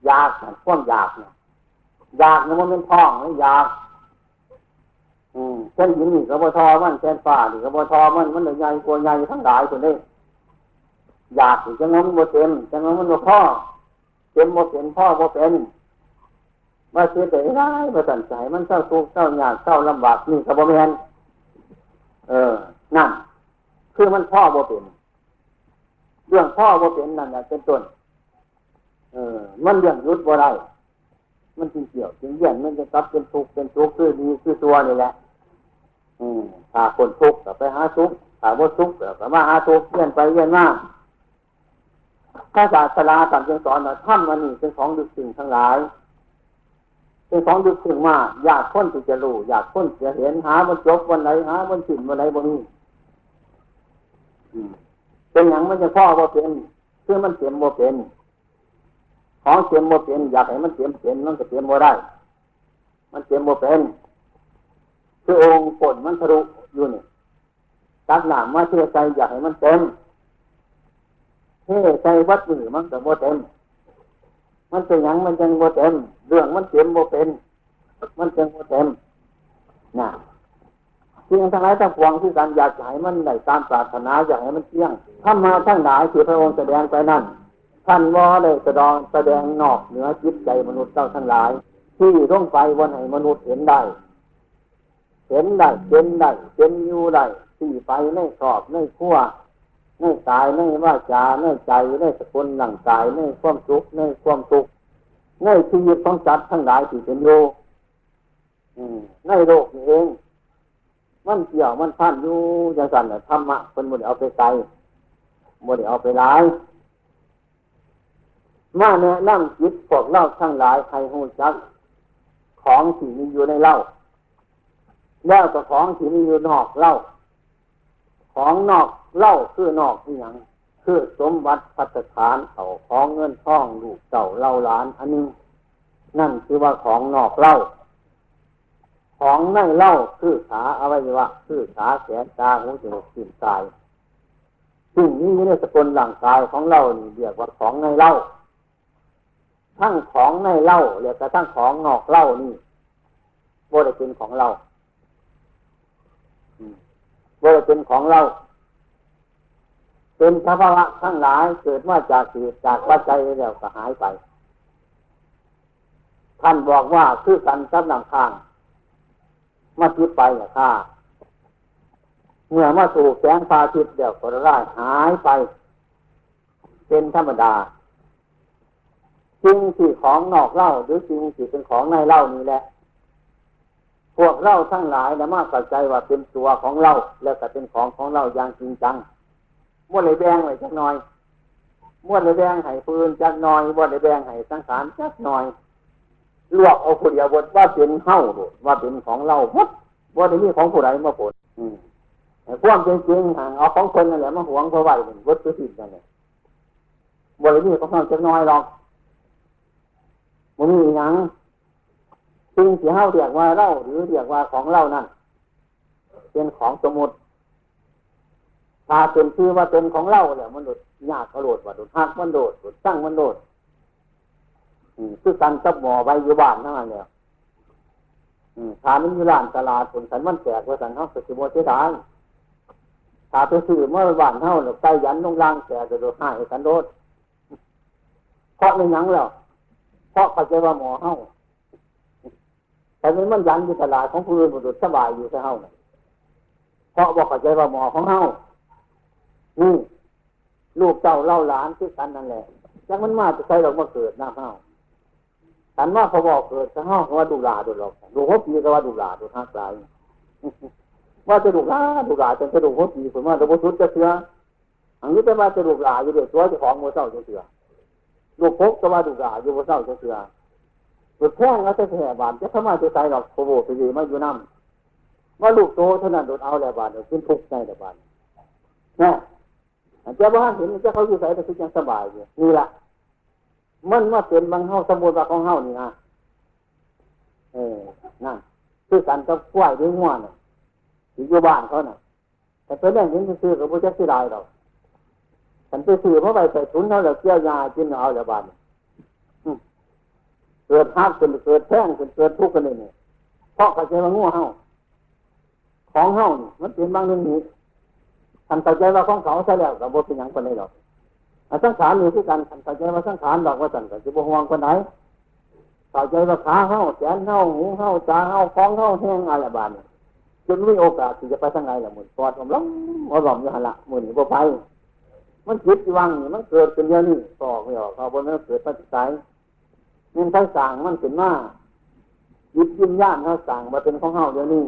อยากความอยากเนี่ยอยากเนี่ยมันเป็นท้องอยากอืมเช่นหินนี่กระบทอมันเช่นฟ้านี่กระบทอมันมันใหญ่กว่าใหญ่ทั้งหลายคนนี้อยากจังงั้นโมเต็มจังงั้นมันโมพ่อเต็มโมเป็นพ่อโมเป็น มาเสียใจร้ายมาสั่นใจมันเศร้าทุกข์เศร้ายากเศร้าลำบากนี่กับบ่แมนเออนั่นคือมันพ่อบ่เป็นเรื่องพ่อบ่เป็นนั่นแหละเป็นต้นเออ มันเรื่องยุดบ่ได้มันจริงเกี่ยวจริงเยี่ยนมันจะกลับเป็นทุกข์เป็นทุกข์คือดีคือตัวนี่แหละอืมถ้าคนทุกข์ก็ไปหาทุกข์ถ้าบ่ทุกข์ก็มาหาทุกข์เยี่ยนไปเยี่ยนมาถ้าศาสนาตามจึงสอนว่าถ้ำมันนี่เป็นของดึกสิ่งทั้งหลาย เป็นของดึกถึงมาอยากค้นที่จะรู้อยากค้นจะเห็นหาบนจบวันไหนหาบนสิ้นวันไหนบนนี้เป็นอย่างมันจะพ่อบ่เป็นคือมันเต็มบ่เป็นของเต็มบ่เป็นอยากให้มันเต็มเป็นมันก็เต็มบ่ได้ มันเต็มบ่เป็นคือองค์ฝนมันทะลุอยู่นี่ตักหนามมาเทใจอยากให้มันเต็มเทใจวัดมือมันก็บ่เต็ม มันเป็นอย่างมันยังโมเต็ม เรื่องมันเต็มโมเป็น มันยังโมเต็มนะสิ่งทั้งหลายทั้งปวงที่การอยากให้มันได้ตามปรารถนาอยากให้มันเที่ยงท่ามาทั้งหลายที่พระองค์แสดงไปนั่นท่านว่าได้แสดงแสดงนอกเหนือจิตใจมนุษย์เจ้าทั้งหลาย ที่ต้องไปวันให้มนุษย์เห็นได้ เห็นได้เป็นได้เป็นอยู่ได้ที่ไปในสอบในขั้ว ในกายในว่าจาในใจในสกุลหลังกายในความสุขในความทุกข์ในชีวิตของจัตทั้งหลายที่เป็นโยในโลกนี้เอง มันเกี่ยวมันพันอยู่อย่างสันธรรมะคนมันเอาไปไกลมันเอาไปร้ายมาเนี่ยนั่งจิตพวกเล่าทั้งหลายใครหูจัก ของที่มีอยู่ในเล่า แล้วก็ของที่มีอยู่นอกเล่า ของนอก เล่าคือนอกที่ยังคือสมบัติพัฒฐานเขาของเงินทองลูกเก่าเล่าล้าน อันนึงนั่นคือว่าของนอกเล่า ของในเล่าคือขาอวัยวะคือขาแขนตาหูจมูกสิ้นกายสิ่งนี้ในสกุลร่างกายของเรานี่เรียกว่าของในเล่า ทั้งของในเล่าเรียกว่ทั้งของนอกเล่านี่บ่ได้เป็นของเราบ่ได้เป็นของเรา เป็นสภาวะทั้งหลายเกิดมาจากเหตุจากปัจจัยแล้วก็หายไป ท่านบอกว่าคือกันกับหนังข้างมาทิดไปเนี่ยค่ะเมื่อมาสู่แสงพาทิตเดี๋ยวก็ร่ายหายไป เป็นธรรมดาสิ่งที่ของนอกเล่าหรือสิ่งที่เป็นของในเล่านี่แหละ พวกเล่าทั้งหลายนะมากเข้าใจว่าเป็นตัวของเราแล้วก็เป็นของของเราอย่างจริงจัง ม้วนเลยแบงไว้จักหน่อยม้วนเลยแบงให้ปืนจักหน่อยม้วนเลยแบงให้สังขารจักหน่อยลวกเอาคนเดียวบทว่าเป็นเฮ้าว่าเป็นของเราหมดว่าในนี้ของผู้ใดมาผลความจริงจริงเอาของคนนั่นแหละมาหวงเพราะไหวเป็นวัตถุสิทธิ์นั่นแหละบรินี้ของเราจะน้อยหรอกมันมีอย่างสิ่งที่เฮาเรียกว่าเล่าหรือเรียกว่าของเล่านั่นเป็นของสมุด ถ้าเป็นชื่อว่าเป็นของเล่าเนี่ยมันโดดยากกระโดดว่าโดดหักมันโดดโดดตั้งมันโดดคือการจับหมอไว้อยู่บ้านนั่นแหละถานี้อยู่ร้านตลาดผลสันมันแตกว่าสันเขาสิบโมเสียดายถ้าไปซื้อเมื่อวานเท่าเนี่ยใกลยันลงล่างแก่จะโดนห้สันโดษเพราะในยังแล้วเพราะเขาใจว่าหมอเท่าแต่นี้มันยันอยู่ตลาดของผู้อื่นบุตรสบายอยู่แค่เท่าเนี่ยเพราะบอกเขาใจว่าหมอของเท่า นี่ลูกเจ้าเล่าหลานคือกันนั่นแหละยังมันมาจะใช้เรามาเกิดหน้าเท่าฉันว่าเขาบอกเกิดเท่าว่าดูลาดูหรอกดูหัวปีก็ว่าดูลาดูทักลายว่าจะดูกหลาดูกหลาจนจะดูหัวปีผมว่าจะบุชุดจะเสืออันนี้เป็นว่าจะดูกหลาอยู่เดี๋ยวตัวจะของโมเศร้าจะเสือลูกพกก็ว่าดูกหลาอยู่โมเศร้าจะเสือลูกแท่งแล้วจะแผ่บานจะทำไมจะใส่หรอกโคโบไปดีมาอยู่น้ำว่าลูกโตเท่านั้นโดนเอาแล้วบานเดี๋ยวขึ้นทุกข์ในแต่บานนะ เจ้าบ้านเห็นเจ้าเขาอยู่ใส่แต่คือยังสบายอยู่นี่แหละมันว่าเป็นบางเฮาสมุนว่าของเฮานี่นะเออนั่นคือการกับกล้วยด้วยหัวเนี่ยอยู่บ้านเขาน่ะแต่เป็นเรื่องนี้ซื้อกับพระเจ้าสิได้เราฉันไปซื้อเพราะไปใส่ถุนเขาแล้วเกี่ยวยากินเอาแล้วบ้านเกิดฮักเกิดเกิดแท่งเกิดเกิดทุกข์กันเลยเนี่ยเพราะเขาใจว่างัวเฮาของเฮานี่มันเป็นบางเรื่องนี้ ท่านเข้าใจว่าของเขาใช่แล้วกับว่าเป็นอย่างคนใดหรอกสังขารมีที่กันท่านเข้าใจว่าสังขารหรอกว่าท่านก็จะบ่ห่วงคนไหนเข้าใจว่าขาเฮาแขนเฮาหูเฮาตาเฮาของเฮาแห้งอะไรบ้านจนไม่โอกาสที่จะไปทางไหนละมุนปอดผมล้มว่าหลอมอยู่หันละมุนบ่ไป มันคิดวังนี่มันเกิดเป็นเยอะนี่ต่อไม่ออกเขาบนนั้นเกิดปัจจัยนี่ทั้งสั่งมันเป็นมายึดยินย่านเขาสั่งมาเป็นของเฮาเดี๋ยวนี้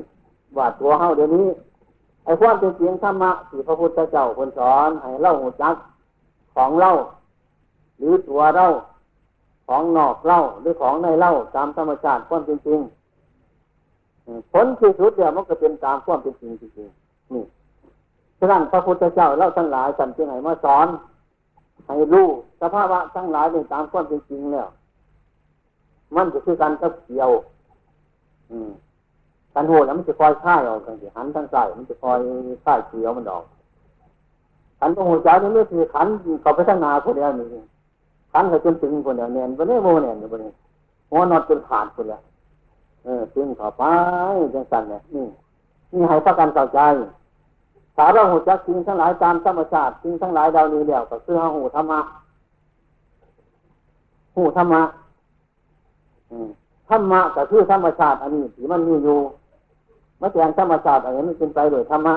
ว่าตัวเฮาเดี๋ยวนี้ ไอ้ความเป็นจริงธรรมะที่พระพุทธเจ้าคนสอนให้เล่าหูจักของเล่า หรือตัวเล่าของนอกเล่าหรือของในเล่าตามธรรมชาติความเป็นจริงผลที่สุดเดียวมันก็เป็นตามความเป็นจริงจริงนี่ฉะนั้นพระพุทธเจ้าเล่าทั้งหลายสันจึงให้มาสอน ให้รู้สภาวะทั้งหลายเป็นตามความเป็นจริงแล้วมันจะคือการกับเกี่ยว อืม การโหดแล้วมันจะคอยค่ายออกกันสิหันทางใส่มันจะคอยค่ายเกี่ยวมันออกขันตรงหัวใจนี่ไม่คือขันเขาไปทางนาคนเดียวนี่ขันเขาจนถึงคนเดียวเนียนวันนี้โมเนียนวันนี้หัวนอนจนขาดคนเดียเออซึ่งเขาไปจังสันเนี่ยนี่นี่ให้พักกันเข้าใจสาราหูจักสิ่งทั้งหลายตามธรรมชาติสิ่งทั้งหลายดาวนี้เดียวก็คือหูธรรมะหูธรรมะธรรมะก็คือธรรมชาติอันนี้ที่มันมีอยู่ มาแจงธรรมชาติอันนี้มันเป็นไปโดยธรรมะ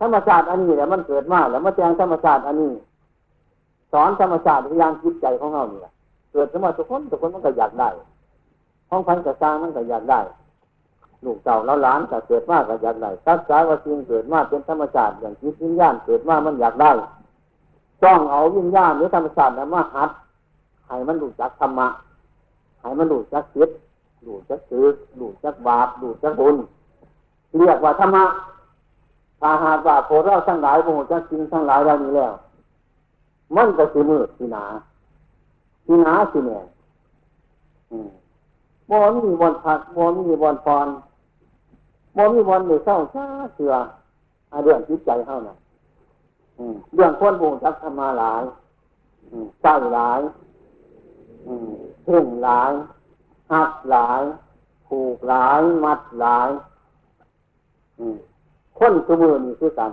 ธรรมชาติอันนี้แหละมันเกิดมาแล้วมาแจงธรรมชาติอันนี้ สอนธรรมชาติพยายามคิดใจของเราเนี่ยเกิดขึ้นมาทุกคนทุกคนมันก็อยากได้ห้องพันกระซางมันก็อยากได้ลูกเต่าแล้วหลานก็เกิดมากก็อยากได้ทักษะว่าสิ่งเกิดมาเป็นธรรมชาติอย่างจิตวิญญาณเกิดมามันอยากได้ต้องเอาวิญญาณหรือธรรมชาติมาหัดให้มันรู้จักธรรมะให้มันรู้จักคิด รู้จักซื้อรู้จักบาปรู้จักบุญเรียกว่าธรรมะถ้าหากว่าโพเราทั้งหลายโมจักจริงทั้งหลายเรานี้แล้ว มันก็สิมืดสิหนาสิหนาสิเนี่ยมอมีบอลผักมอมีบอลพรมอมีบอลเหนือเศร้าชาเสืออาเรื่องจิตใจเท่านั้นเรื่องคนบูชักธรรมาหลายใส่หลายเพ่งหลาย หักหลาย ผูกหลาย มัดหลายคนสมือนี่คือกัน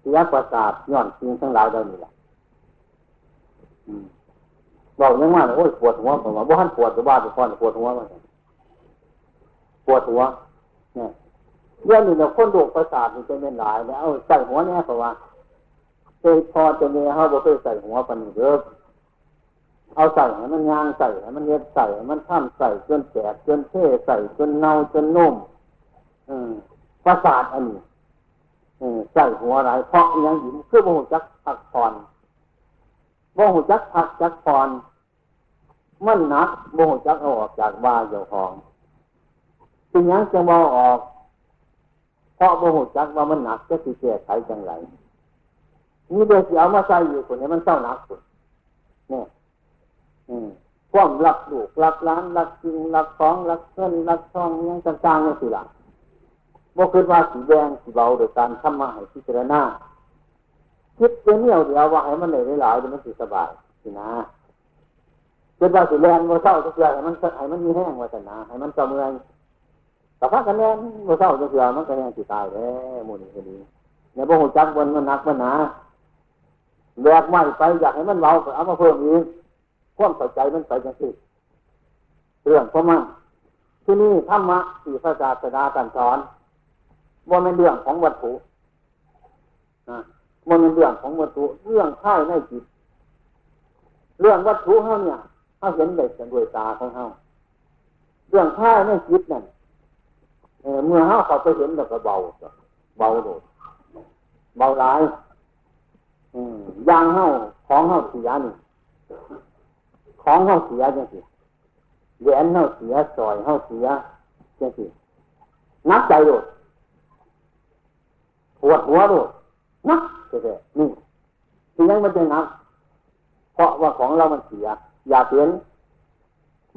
เสียประสาทย่อนจริงทั้งหลายเดานี่แหละบอกยังว่าโอ้ยปวดหัวผมว่าบ้านปวดหรือบ้านทุกคนปวดหัวมันปวดหัวเนี่ยเรื่องนี้เราคนโรคประสาทมันจะเป็นหลายแล้วเอาใส่หัวเนี่ยเพราะว่าเคยพอจะมีเขาบอกเคยใส่หัวปันเยอะ เอาใส่ให้มันยางใส่ให้มันเย็บใส่ให้มันท่ามใส่จนแตกจนเท่ใส่จนเน่าจนนุ่มอืมประสาทอันนี้ใส่หัวไรเพราะยังหญิงคือโมโหจักพักผ่อนโมโหจักพักจักผ่อนมันหนักโมโหจักเอาออกจากบ้าเจ้าของจึงยังจะมองออก เพราะโมโหจักว่ามันหนักจะสิแก้ไขจังไรนี่เดี๋ยวจะเอามาใส่อยู่คนนี้มันเศร้าหนักสุดเนี่ย ความรักลูกรักล้านรักจริงรักของรักเงินรักทองยังต่างๆนี่สิล่ะบ่คิดว่าสีแดงสีเบาโดยการทำมาให้พิจารณาคิดเป็นเนี่ยเดียวว่าให้มันได้หลายๆเดี๋ยวมันสิสบายสินะเป็นว่าสีแดงโมเศร้าทุกอย่างให้มันให้มันมีแห้งว่าสนาให้มันเสมือนแต่พักกันแน่โมเศร้าทุกอย่างมันก็แห้งสิตายแล้วมูนี่ก็ดีเนี่ยบ่หูจักบนมันหนักมันหนาแบกไม่ไปอยากให้มันเบาก็เอามาเพิ่มอีก ความเข้าใจมันไปจังสิเรื่องพราะมันที่นี่ธรรมะสี่พระศาสดาสสอนว่าเป็นเรื่องของวัตถุนะว่าเป็นเรื่องของวัตถุเรื่องข้ายในจิต เรื่องวัตถุเขาเนี่ยเขาเห็นได้ด้วยตาของเขาเรื่องข้ายในจิตนั่นเมื่อเขาเขาไปเห็นแล้วก็เบาเบาโดดเบาหลายยางเขาของเขาเสียนี่ ของเขาเสียจังสิแหวนเขาเสียสอยเขาเสียจังสินักใจโดดปวดหัวด้นักแค่นี่ที่ยังมันจะนักเพราะว่าของเรามันเสีย อยากเห็น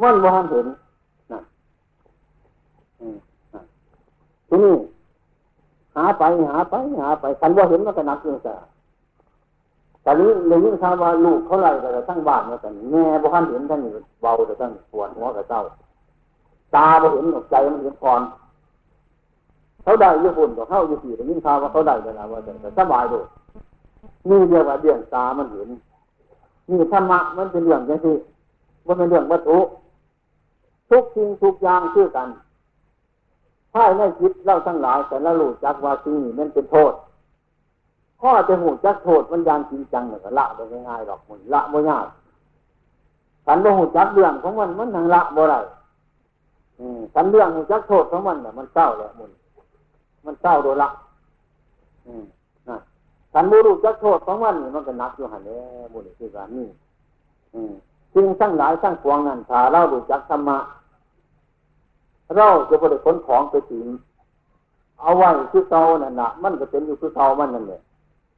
มันบ่ทันเห็นนะทีนี้หาไปหาไปหาไปคันว่าเห็นมันก็นักอยู่แต่ ตอนนี้เลยยิ่งทำว่าลูกเขาไล่ไปทั้งบ้านมาแต่แม่บ่ทันเห็นท่านนี่เบาแต่ท่านปวดหัวกับเจ้า ตาบ่เห็นใจมันเห็นก่อนเขาได้ญี่ปุ่นกับเขาอยู่ที่แต่ยิ่งข่าวว่าเขาได้เลยนะว่าแต่สบายดูนี่เรียกว่าเรื่องตามันเห็นนี่ธรรมะมันเป็นเรื่องย่างที่มันเป็นเรื่องวัตถุทุกสิ่งทุกอย่างชื่อกันถ้าในจิตเราทั้งหลายแต่ละรู้จักว่าสิ่งนี้มันเป็นโทษ ข้อจะหูจักโทษมันยานจริงจังเนี่ยละได้ง่ายๆหรอกมันละบ่ยากขันบ่หูจักเรื่องของมันมันทางละบ่ไรขันเรื่องหูจักโทษของมันเนี่ยมันเศร้าแหละมันมันเศร้าโดยละอืมนะการมูรู้จักโทษของมันนี่มันก็นักอยู่หันเลยมูลคือการนี่สิ่งทั้งหลายทั้งปวงนั้นถ้าเรารู้จักธรรมะเราจะบริขนของไปถึงเอาไว้คือเก่านั่นนะมันก็เป็นอยู่คือเก่ามันนั่นแหละ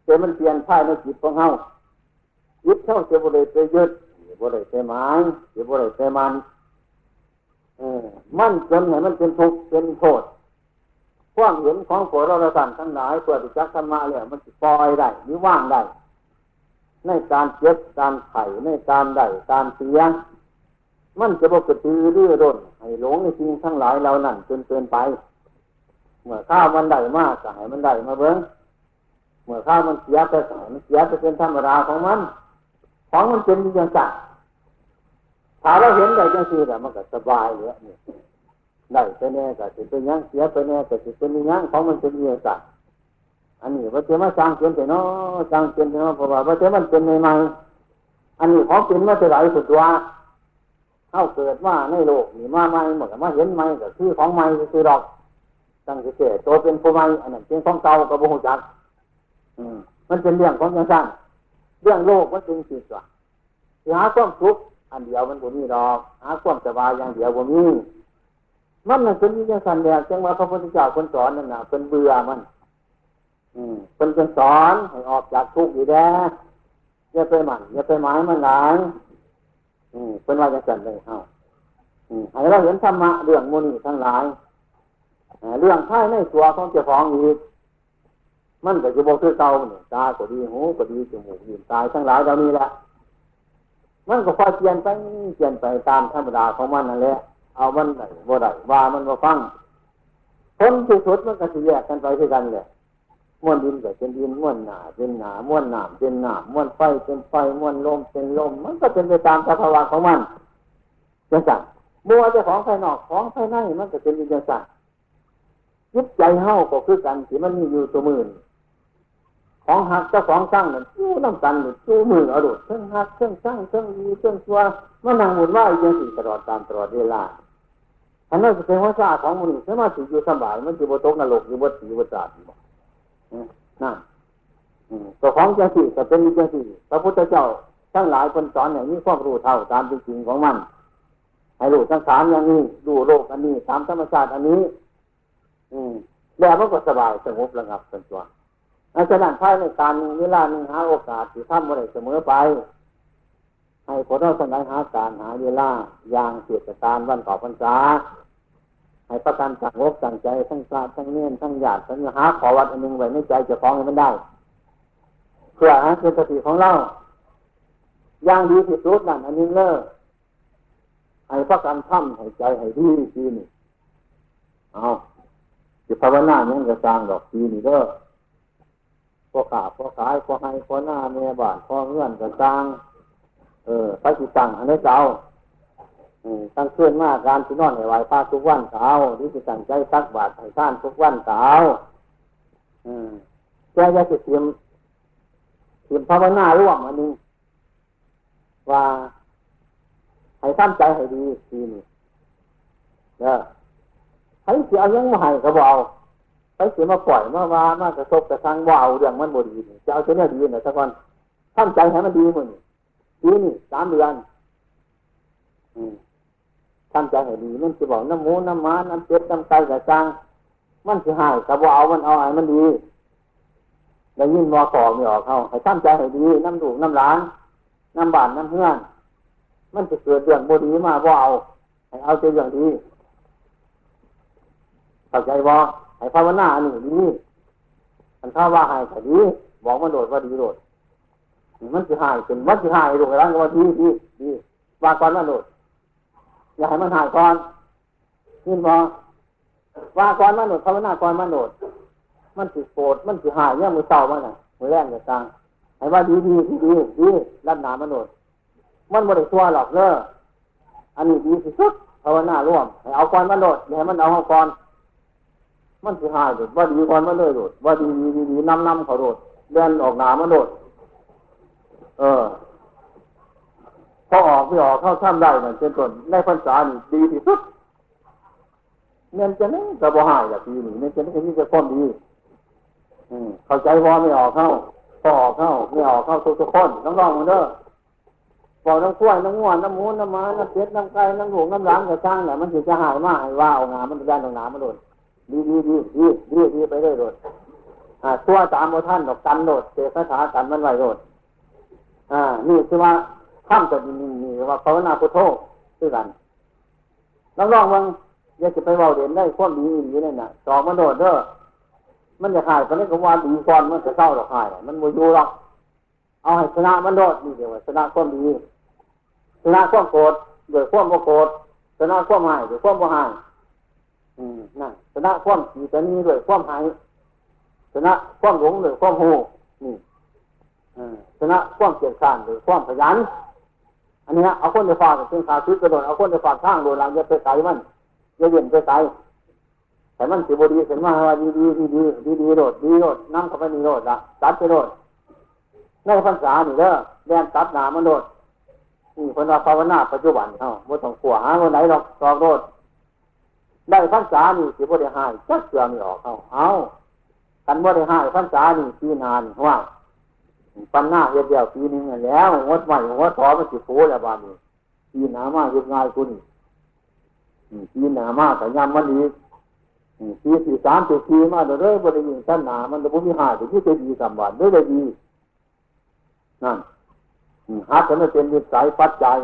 แต่มันเปลี่ยนท่ายในจิตของเฮายึดเข้าจะบริไปยึดบริไปหมายจะบริไปมันเออมันจนไหนมันเป็นทุกข์เป็นโทษความเห็นของพวกเราท่านทั้งหลายเพื่อที่จักธรรมะเนี่ยมันปล่อยได้หรือว่างได้ในการเจ็บการไข่ในการได้การเสียมันจะบกตือรือร้นให้หลงในสิ่งทั้งหลายเรานั่นจนเกินไป เมื่อข้าวมันได้มากก็ให้มันได้มาเบิ้ง เมื่อข้าวมันเสียไปก็ให้มันเสียไปเป็นธรรมดาของมัน ของมันเป็นอย่างจัดถ้าเราเห็นได้จังซี่แต่มันก็สบายเลยนี่ได้ไปแน่ก็จะเป็นยังเสียไปแน่ก็จะเป็นยังของมันเป็นเรื่องสัตว์อันนี้ว่าจะมาสร้างเปลี่ยนไปเนาะสร้างเปลี่ยนไปเนาะเพราะว่าว่าจะมันเป็นใหม่ๆอันนี้ของเป็นมาจะไหลสุดว่าเข้าเกิดว่าในโลกนี่มาใหม่หมดมาเห็นใหม่ก็คือของใหม่คือดอกตั้งเสียตัวเป็นผู้ใหม่อันนั้นเป็นของเก่ากับบุหุจักอื มันเป็นเรื่องของยังสร้างเรื่องโลกมันเป็นสิ่งว่าหาความสุขอันเดียวมันบ่มีดอก หาความสบายอย่างเดียวบ่มีมันนั่นเป็นยังสันแดงจังว่าพระพุทธเจ้าคนสอนนั่นนะเป็นเบื่อมัน อืมเป็นคนสอนให้ออกจากทุกข์อยู่แด้อย่าไปหมันอย่าไปหมายมันหลายอืมเป็นว่าจะสันเลยเฮาอืมให้เราเห็นธรรมะเรื่องมุนีทั้งหลายเรื่องท้ายในตัวของเจ้าของอีก มันก็จะบอกคือเก่าเนี่ยตาก็ดีหูก็ดีจมูกดีตายทั้งหลายเรานี้แหละมันก็คอยเปลี่ยนไปเปลี่ยนไปตามธรรมดาของมันนั่นแหละเอามันไหนบ่ได้ว่ามันมาฟังผลที่สุดมันก็จะแยกกันไปด้วยกันเลยม้วนดินก็เป็นดินม้วนหนาเป็นหนาม้วนหนามเป็นหนามม้วนไฟเป็นไฟม้วนลมเป็นลม มันก็เป็นไปตามสภาวะของมันจังสันมัวจะของภายนอกของภายในมันก็เป็นจังสันยึดใจเฮาก็คือกันที่มันมีอยู่ตัวมือ ของหักเจ้าของสร้างนั่นจู้น้ำกันนี่จู้มือเอาดุเครื่องหักเครื่องสร้างเครื่องดีเครื่องชัวมันนั่งหมุนว่าอย่างสี่ตลอดการตลอดเวลาอันนั้นเป็นหัวใจของมันนี่สามารถอยู่สบาย มันจะบโตกนรกอยู่บสีบศาสตร์นั่นตัวของจังสี่ก็เป็นจังสี่พระพุทธเจ้าทั้งหลายคนสอนอย่างนี้ความรู้เท่าตามจริงของมันให้รู้ทั้งสามอย่างนี้ดูโลกอันนี้ตามธรรมชาติอันนี้ อืมแล้วมันก็สบายสงบระงับเป็นตัว อาจารย์ภายในการเวลาหนึ่งหาโอกาสที่ทำอะไรเสมอไป ให้ผลเราสนายหาการหาเวลาอย่างเสียการวันต่อพรรษาให้ประกันสังวบสังใจทั้งพระทั้งเนียนทั้งญาติทั้งหาขอวัดอันหนึ่งไว้ในใจจะฟ้องให้มันได้ เพื่อห้เป็นสติของเราอย่างดีที่สุดนั่นอันนี้เลิกให้ประกันทำให้ใจให้ดีทีนี่เอาจะภาวนาเนี่ยจะสร้างดอกทีนี่เด้อ พอขาพอขายพอให้พอหน้าเมียบ้านพอเงื่อนก็สร้างเออไปสิตังอันนี้เจ้าตั้งเคลื่อนมากการที่นอนให้ไหวพาทุกวันเช้าหรือจะตั้งใจซักบาตรให้ท่านทุกวันเช้าแกจะเตรียมเตรียมภาวนาร่วมอันนึงว่าให้ตั้งใจให้ดีทีนี้เด้อให้เสียยังไม่ให้ก็บอก ให้เสียมาปล่อยมาว่ามากระทบกระทั่งว่าเอาเรื่องมันบดีจะเอาเจ้าดีเนี่ยสักวันตั้งใจให้มันดีมึงดีนี่สามเดือนอืมทำใจให้ดีมันจะบอกน้ำหมูน้ำม้าน้ำเป็ดน้ำไก่กระจังมันจะหายกระบอกเอามันเอาไอ้มันดีแล้วยิ่งมอขอไม่ออกเขาให้ทำใจให้ดีน้ำดูน้ำล้างน้ำบานน้ำเพื่อน มันจะเกิดเรื่องบดีมาว่าเอา ให้เอาใจอย่างดีเข้าใจบ่ ให้ภาวนาหนึ่งดีมันถ้าว่าหายก็ดีบอกมันโดดว่าดีโดดมันจะหายเป็นมันจะหายโดดแล้วก็ว่าดีดีดีว่าก่อนมันโดดอย่าให้มันหายก่อนยินบอว่าก่อนมันโดดภาวนาก่อนมันโดดมันสิโกรธมันสิหายเนี่ยมือเศร้ามันน่ะมือแรงจะตังให้ว่าดีดีดีดีดีรับหนามันโดดมันไม่ได้ตัวหรอกเนอะอันนี้ดีสุดภาวนาร่วมให้เอาก่อนมันโดดอย่าให้มันเอาก่อน มันสิหายโดดว่าดีก่อนมันเลยโดดว่าดีดีดีน้ำน้ำเขาโดดเดินออกหนามันโดด เออพอออกไม่ออกเข้าท่ามได้เนี่ยเป็นต้นในพรรษานี่ดีที่สุดเงินจะนี่จะบ่หายแบบนี้นี่เงินจะนี่นี่จะก้มดีเข้าใจว่าไม่ออกเข้าพอออกเข้าไม่ออกเข้าทุกทุกคนน้องๆมันเด้อบอกน้ำกล้วยน้ำง้วนน้ำมูนน้ำม้าน้ำเป็ดน้ำไก่น้ำหลวงน้ำหลังกระช่างเนี่ยมันถึงจะหายมากว่าเอางามันยันตรงหนามันโดด ดีดีดีดีดีดีไปได้โดดอ่าตัวตามโมท่านดอกกันโดดเจ้าขากันมันไหวโดดอ่า นี่คือว่าข้ามจะมีมีว่าภาวนาพุทโธด้วยกันน้องๆมันอยากจะไปเบาเด่นได้ความดีอยู่นี่น่ะต่อมาโดดเด้อมันจะหายก็เล่นกับว่าดีก่อนมันจะเศร้าหรอกหายมันโมยูหรอกเอาให้ชนะมันโดดนี่เดียวชนะความดีชนะความโกรธโดยความโมโกรธชนะความหายโดยความโมหายอืมนั่น ชนะความขีตนี้ด้วยความหายชนะความหลงด้วยความโหนี่ชนะความเกียดข้านหรือความขยันอันนี้เอาคนในฝากเป็นขาซื้อกระโดดเอาคนในฝากข้างโดนหลังจะไปไกลมันจะเย็นไปไกลแต่มันสิบดีเห็นว่าดีดีดีดีดีดีโดดดีโดดนั่งเข้าไปนี่โดดละตัดไปโดดในพรรษาหนี่เด้อแดนตัดหนามันโดดนี่คนเราภาวนาปัจจุบันเขาบ่ต้องขวหาคนไหนหรอกตอกโดด ได้พรรษานี่สิบ่ได้หายจักเสือมีออกเขาเอากันบ่ได้หายพรรษานี่ที่นานว่าปันหน้าเดียวปีนึงแล้วงดใหม่งดถอมันสิโผล่แล้วบ้านนี้ปีหนามาเฮ็ดง่ายคุณปีหนามาแต่ยำมันดีปีสี่สามสี่ปีมาเรื่อยๆบริยิงสั้นหนามันจะบุญหายแต่ที่จะดีสามวันด้วยเลยดีนั่นฮักจะไม่เป็นวิสัยปัจจัย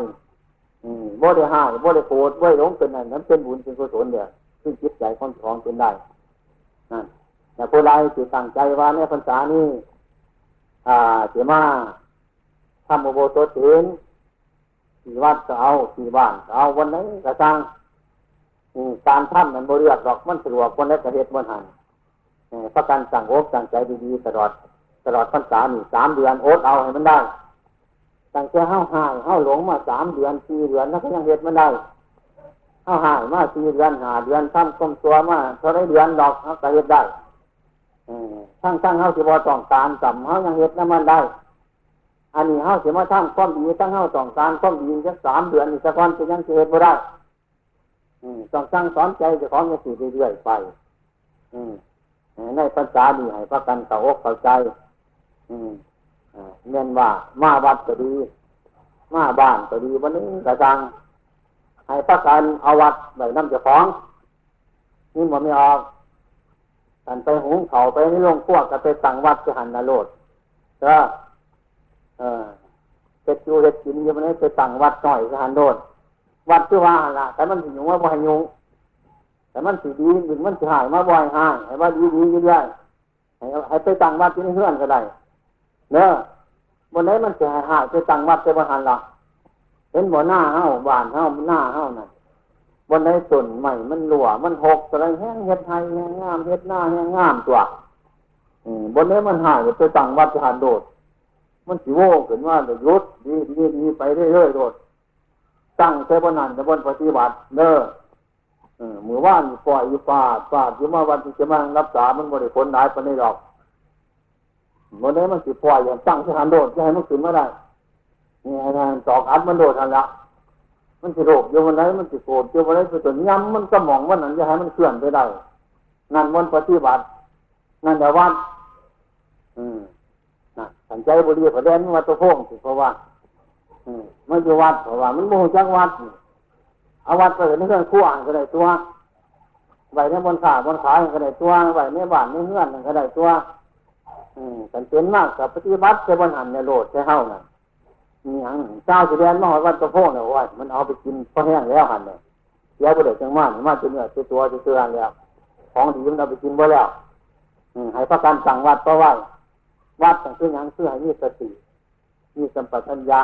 บ่ได้หายบ่ได้โกรธบ่ได้หลงเป็นนั่นนั้นเป็นบุญเป็นกุศลเดียวซึ่งจิตใจค่อนข้างเป็นได้นั่นแต่ผู้ใดสิตั้งใจว่าในพรรษานี้อ่าเสียมาทำโมโบโตถึงสี่วัดก็เอาสี่บ้านก็เอาวันไหนก็สร้างการทำมันบริยากดอกมันสะดวกคนและกระเฮ็ดบนหันประกันสั่งโอ๊สั่งใจดีๆตลอดตลอดพรรษานี่สามเดือนโอ๊ตเอาให้มันได้ ตั้งแต่เฮาหายเฮาหลงมาสามเดือนสี่เดือนแล้วก็ยังเฮ็ดมันได้เฮาหายมาสี่เดือนหาเดือนทำก้มตัวมาเท่าไรเดือนดอกเขาก็เฮ็ดได้ทั้งทั้งเฮาสิบอต้องการจำเฮายังเฮ็ดนั่นมันได้ อันนี้เฮาสิมาทำความดีทั้งเฮาต้องการความดีจักสามเดือนนี่สักวันจะยังสิเฮ็ดบ่ได้ต้องสร้างสอนใจจะของจะสิเรื่อยๆไปในภาษาดีให้พระกันเข้าอกเข้าใจ เงินว่ามาวัดก็ดี มาบ้านก็ดีวันนี้กระจังให้พระกันเอาวัดใบน้ำจะฟ้องนี่มันไม่ออกกันไปหุงเขาไปนี่ลงพวกก็ไปสั่งวัดจะหันนรดก็เออเจ็ดยูเจ็ดกินอยู่มันนี้ไปสั่งวัดหน่อยจะหันโดดวัดชื่อว่าละแต่มันสิยุ่งว่าบ่อยยุ่งแต่มันสีดีหรือมันสิหายมาบ่อยหายให้ว่าดีดีเรื่อยๆให้ให้ไปตั้งวัดที่นี่เพื่อนก็ได้ เนอะบนไหนมันสิหายหายไปตั้งวัดไปบนหันละเห็นบ่หน้าเฮ้าบานเฮ้าหน้าเฮ้าน่ะบนไหนส่วนใหม่มันหลัวมันหกอะไรแห้งเฮ็ดไทยแห้งงามเฮ็ดหน้าแห้งงามตัวบนไหนมันหายไปตั้งวัดไปหันโดด มันสิโว้ขึ้นว่าเดี๋ยวยุดดีดีดีไปเรื่อยๆโดดตั้งเทบนันจะบนปฏิบัติเนอมือว่านปล่อยอยู่ฟาดฟาดอยู่มาวันที่จะมารับสามันบริผลหลายปานดอก วันนี้มันสิปล่อยอย่างตั้งสถานโดดจะให้มันขึ้นไม่ได้นี่ไงตอกอัดมันโดดทันละมันสิโรคอยู่วันไหนมันสิโกรธอยู่วันไหนจนย้ำมันก็มองว่านั้นจะให้มันเคลื่อนไปได้นั่นวันปฏิบัติ นั่นเดี๋ยววันอืมนะสันใจบริเวณประเด็นวัตถุพงศ์สิเพราะว่ามันอวัดเพราะว่า มันโมหจักวัดเอาวัดไปในเครื่องขั้วก็ได้ตัวใบในบนขาบนขาก็ได้ตัวใบในบ้านในเงื่อนก็ได้ตัว อืมกันเป็นมากกับปฏิบัติจะบนหันในโลดใช้เฮ้าน่ะมีอย่างเจ้าสุดแดนมหาวัดตะโพงเนี่ยว่ามันเอาไปกินพอแห้งแล้วหันเลยเสียประเดี๋ยวจังมากมาจนเนื้อตัวจะเตือนแล้ว ของดีมันเอาไปกินบ่แล้ว อืมให้พระการสั่งวัดเพราะว่าวัดต่างๆอย่างเสื้อให้มีสติมีสัมปชัญญะ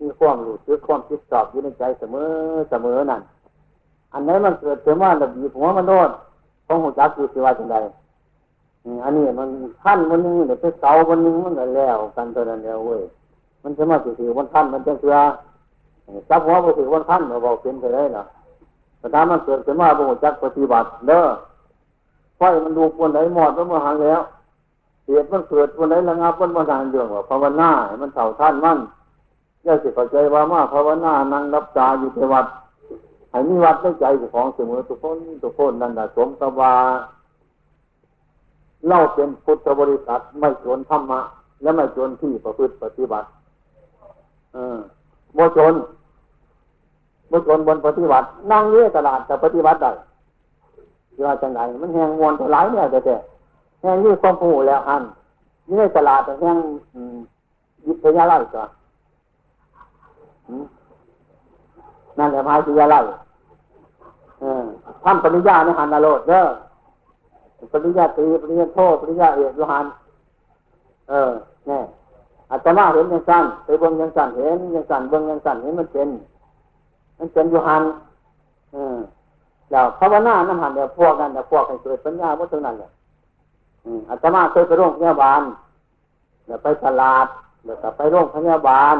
มีความรู้สึกความคิดสอบอยู่ในใจเสมอเสมอนั่นอันไหนมันเกิดเกิดว่าระบีหัวมันโดนของหัวจักคือสิว่าจังได อันนี้มันท่านมันนึงเดี๋ยวไปเสาวันนึงมันก็แล้วกันตัวนั้นแล้วเว้ยมันจะมาถือวันท่านมันจะเสือจับหัวไปถือวันท่านเราบอกเป็นไปได้หรอแต่ถ้ามันเกิดขึ้นมาบงจักปฏิบัติเด้อไฟมันดูคนไหนหมดมันมาหันแล้วเสียมันเกิดคนไหนระงับมันมาทางเรื่องว่าภาวนาให้มันเท่าท่านมันย่าสิเข้าใจว่ามาภาวนานั่งรับตาอยู่ในวัดให้มีวัดในใจของเสมอทุกคนทุกคนนั่นแหละสมกับว่า เล่าเป็นพุทธบริษัทไม่จนธรรมะ และไม่จนที่ประพฤติปฏิบัติเออโมจนโมจนบนปฏิบัติ นั่งเลี้ยตลาดแต่ปฏิบัติได้ที่ว่าจังไงมันแหงมวนตัวหลายเนี่ยแต่แหงยืดความผูแล้วอันนี่ในตลาดแต่แหงยิบพยาไล่ก่อนนั่นแหละพายสิยาไล่ทำปริญญาในหันนรดเด้อ ปริญญาตรีปริญญาโทปริญญาเอกยุหันเออเนี่ยอาจจะมาเห็นยังสั้นไปเบิ้งยังสั้นเห็นยังสั้นเบิ้งยังสั้นเห็นมันเป็น มันเป็นยุหันเออเดี๋ยวภาวนาน้ำหันเดี๋ยวพวกนั้นเดี๋ยวพวกให้เกิดปัญญาว่าตรงนั้นเนี่ยอาจจะมาเคยไปโรงพยาบาลเดี๋ยวไปตลาดเดี๋ยวไปโรงพยาบาล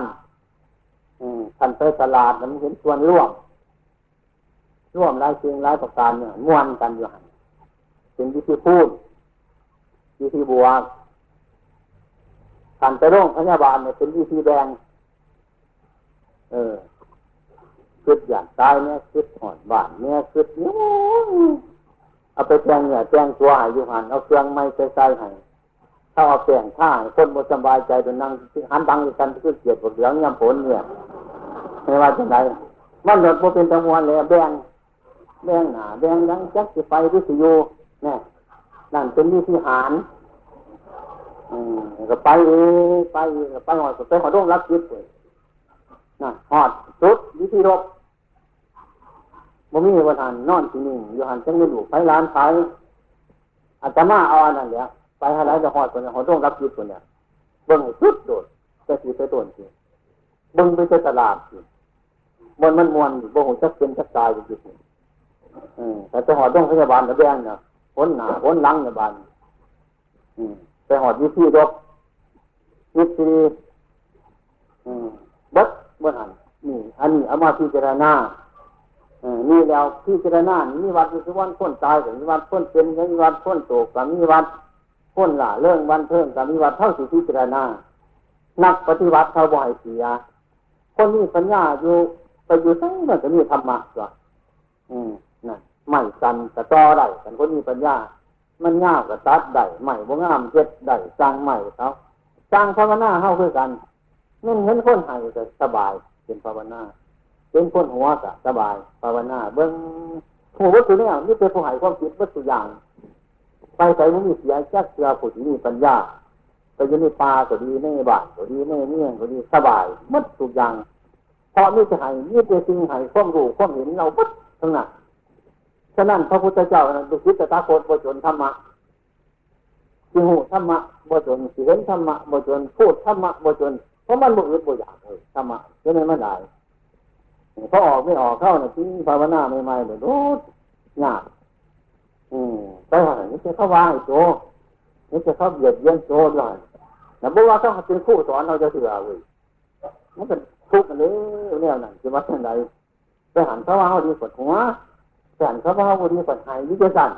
ท่านไปตลาดมันเห็นส่วนร่วม ร่วมหลายสิ่งหลายประการเนี่ยม้วนกันอยู่หัน เป็นวิธีพูดวิธีบวกท่านไปโรงพยาบาลเนี่ยเป็นวิธีแดงเออคิดอยางตายเนี่ยคิดหอนบ้านเนี่ยคิดเนี่ยเอาไปแจ้งเนี่ยแจ้งตัวหายอยู่หันเอาเครื่องไม้ใส่ใส่ให้ถ้าเอาแปลงท่าคนบ่สบายใจเป็นนั่งหันดังกันขึ้นเกียดบทเหลืองยำผลเนี่ยไม่ว่าจะไหนมันหมดโมเป็นตะมวนเลยแบงแบงหนาแบงดังจักจะไปวิทยุ นี่ยนั่นเป็นวิธีหารอืมก็ไปไปไปหอดไปหอดร่วงรับจิตเลยนะหอดสุดวิธีรบบ่มีวันหันนอนที่นี่อยู่หันจังไม่ดูไฟร้านไฟอาตมาเอาอันนั้นเนี่ยไปหาไรจะหอดคนเนี่ยหอดต้องรับจิตคนเนี่ยเบิ้งสุดโดดจะสีไปต้นสิเบิ้งไปตลาดสิมันมันมวนบ่หูจักเป็นจักตายอยู่จิตแต่ไปหอดต้องพยาบาลระแบงเนี่ย พ้นหนาพ้นลังเนี่ยบานไปหอดวิธีรบวิธีบัดบัดหันนี่ อันนี้เอามาพิจารณานี่แล้วพิจารณานี่วัดมีวันพ้นตายกับมีวัดพ้นเป็นกับมีวัดพ้นโศกกับมีวัดพ้นหล่าเรื่องวันเพิ่มกับมีวัดเท่าสิพิจารณานักปฏิบัติเขาบ่อยเสีย คนนี้ปัญญาอยู่ไปอยู่ทั้งมันจะมีธรรมะจ้ะอืมนั่น ไม่กันกระต่อได้กันคนมีปัญญา มันง่ามกับตัดได้ใหม่บ่งามเจ็ดได้สร้างใหม่เขาสร้างภาวนาเข้าคือกันนั่นเห็นคนหายก็สบายเป็นภาวนาเป็นคนหัวก็สบายภาวนา เบิ้งผู้วัตถุเนี่ยนี่เป็นผู้หายความคิดวัตถุอย่าง ไปใส่มันมีเสียแจ๊กเสือผู้ที่มีปัญญาไปยู่ในป่าก็ดีในบ้านก็ดีในเมี่ยงก็ดีสบายมัดทุกอย่างเพราะนี่จะให้นี่เป็นสิ่งให้ความรู้ความเห็นเราบัดทั้งนั้นะนั้นพระพุทธเจ้าดุสิตตาโคตบจนธรรมะสิหูธรรมะบจนสิเห็นธรรมะบจนพูดธรรมะบจนเพราะมันบุอึดบุอยากเลยธรรมะจะไม่มาได้พอออกไม่ออกเข้าเนี่ยที่ภาวนาใหม่ๆเลยรู้ยากอืมไปหานี่จะเข้าวางโจนี่จะเข้าเบียดเยียนโจด้วยแต่บอกว่าต้องเป็นคู่สอนเราจะเสือเลยมันเป็นทุกข์เลยเนี่ยนั่นจะว่าเช่นไรไปหันเขาว่าเขาดีกว่าหัว ไปหันเขาว่าเขาดีกว่าไทยนี่จสั่น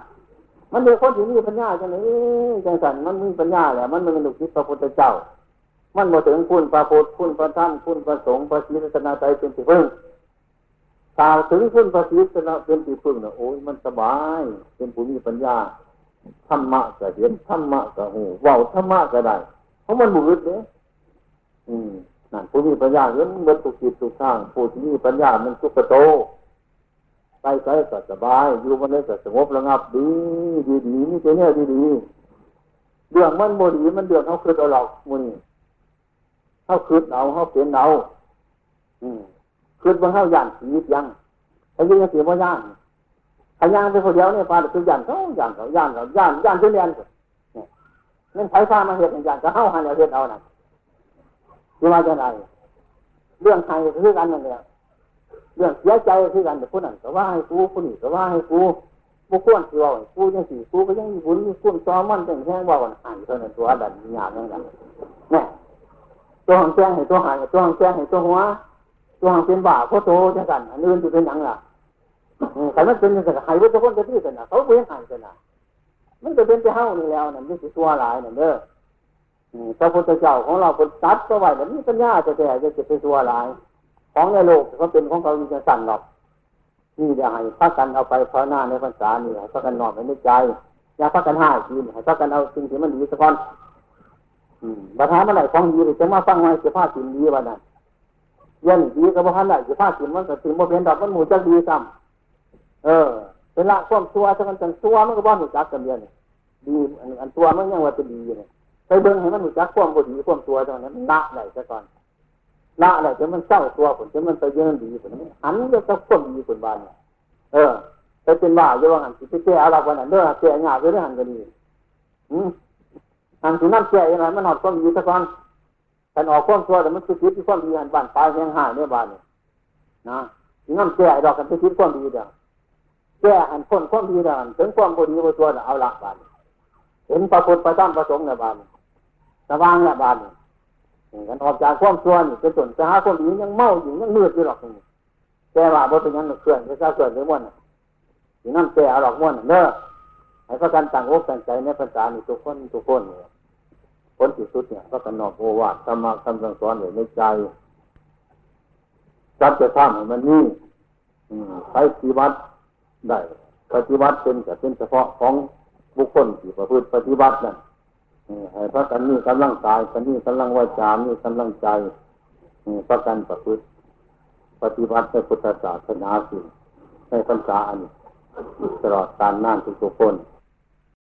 มันเด็กคนที่มีปัญญาจังเลยจังสั่นมันมีปัญญาแหละมันเป็นลูกศิษย์พระพุทธเจ้า มันมาถึงคุณพระพุทธคุณพระธรรมคุณพระสงฆ์พระศีลนาใจเป็นที่พึ่งกล่าวถึงคุณพระศีลนาเป็นที่พึ่งนะโอ้ยมันสบาย เป็นผู้มีปัญญาธรรมะก็เห็นธรรมะก็หูว่าธรรมะก็ได้ เพราะมันบุรุษเนี่ยอืมนั่นผู้มีปัญญาเห็นเมื่อตุกิจตุข้างผู้ที่มีปัญญามันสุขโต ไปไปก็สบาย อยู่มันเลยก็สงบระงับดี ดีดีนี่เป็นเนี่ยดีดีเรื่องมันโมดีมันเดือดเขาคืดเอาหรอกมูนี่เขาคืดเอาเขาเปลี่ยนเอาอืมคืดบางเขาย่านสียังไอ้ยังเสียว่าย่านไอ้ย่างไปคนเดียวเนี่ยปลาคือย่านเขาย่านเขาย่านเขาย่านย่านเช่นเดียนนั่นไฟฟ้ามาเหตุอย่างก็เข้าหันเอาเหตุเอาน่ะที่ว่าจะไรเรื่องไทยคือกันนั่นแหละ เรื่องเสียใจคือกันแต่ผู้นั้นก็ว่าให้กูผู้นี้ก็ว่าให้กูบุคคลที่ว่ากูยังสี่กูก็ยังมีบุญมีคุณซ้อมมันแต่งแห้งว่าวันหันเท่านั้นตัวดันหยาบยังไงเนี่ยตัวหางแจ้งให้ตัวหายตัวหางแจ้งให้ตัวหัวตัวหางเป็นบ่าโคโตจังกันอันอื่นจะเป็นยังล่ะแต่มันเป็นยังไงหายไปทุกคนจะที่กันนะเขาเพียงหายกันนะมันจะเป็นไปเฮ้านี่แล้วนั่นไม่ใช่ตัวหลายนั่นเด้อพระพุทธเจ้าของเราคนตัดก็ไว้แต่นี่ปัญญาจะแต่จะเก็บไปตัวหลาย ของในโลกเขาเป็นของเขาจะสั่นหรอกนี่เดี๋ยวให้พักกันเอาไปภาวนาในภาษาเนี่ให้พักกันนอนไว้ในใจอย่าพักกันห้าทีให้พักกันเอาสิ่งที่มันดีสักคนบัตรมันไหนของดีจะมาฟังไว้จะพาสิ่งดีวันนั้นเยันดีกับพันไหนจะพาสิ่งมันก็สิ่งโมเป็นดอกมันหมูจะดีซ้ำเออเป็นละความตัวถ้ามันจังตัวมันก็บ้านหนูจักกันเดียวนี่ดีอันตัวมันยังว่าจะดีอยู่เนี่ยไปเบิ้งให้มันหนูจักความบดีความตัวตรงนั้นละไหนซะก่อน ละอะไรจะมันเศร้าตัวผลจะมันไปเยอะดีผลหันจะต้องควบดีผลบานเนี่ยเออไปเป็นว่าเยอะหันสิไปแก้อะไรวันนั้นเด้อแก้งาเรื่องหันก็ดีอืมหันสินั่นแก้ยังไงมันหอดความดีสักก่อนฉันออกความตัวแต่มันคือคิดที่ความดีหันบ้านปลายแห้งหายเนี่ยบ้านเนี่ยนะนั่นแก้ดอกกันไปคิดความดีเดียวแก้หันพ้นความดีเดียวถึงความพอดีพอตัวเอาละบ้านเห็นประพุทธประจำประสงค์ในบ้านสว่างในบ้านเนี่ย กันออกจากความชั่วนี่เป็นส่วนจะหาความดียังเมาอยู่ยังมืดอยู่หรอกนี่แต่ว่าบ่เป็นยังเคลื่อนจะเคลื่อนหรือม้วนนี่นั่นแก่หรอกม้วนเนอะให้พระกันต่างอกต่างใจในภาษานี่ทุกคนทุกคนเนี่ยผลที่สุดเนี่ยก็กันนอกโอวาทธรรมะคำสั่งสอนอยู่ในใจจับจะทำให้มันนี่ใช้ปฏิบัติได้ปฏิบัติเป็นแต่เป็นเฉพาะของบุคคลที่ประพฤติปฏิบัตินั่น ให้พระกันนี่กำลังกายกันนี่กำลังวาจานี่กำลังใจพระกันประพฤติปฏิบัติในพุทธศาสนาสิในพรรษาอันตลอดการนั่นทุกคน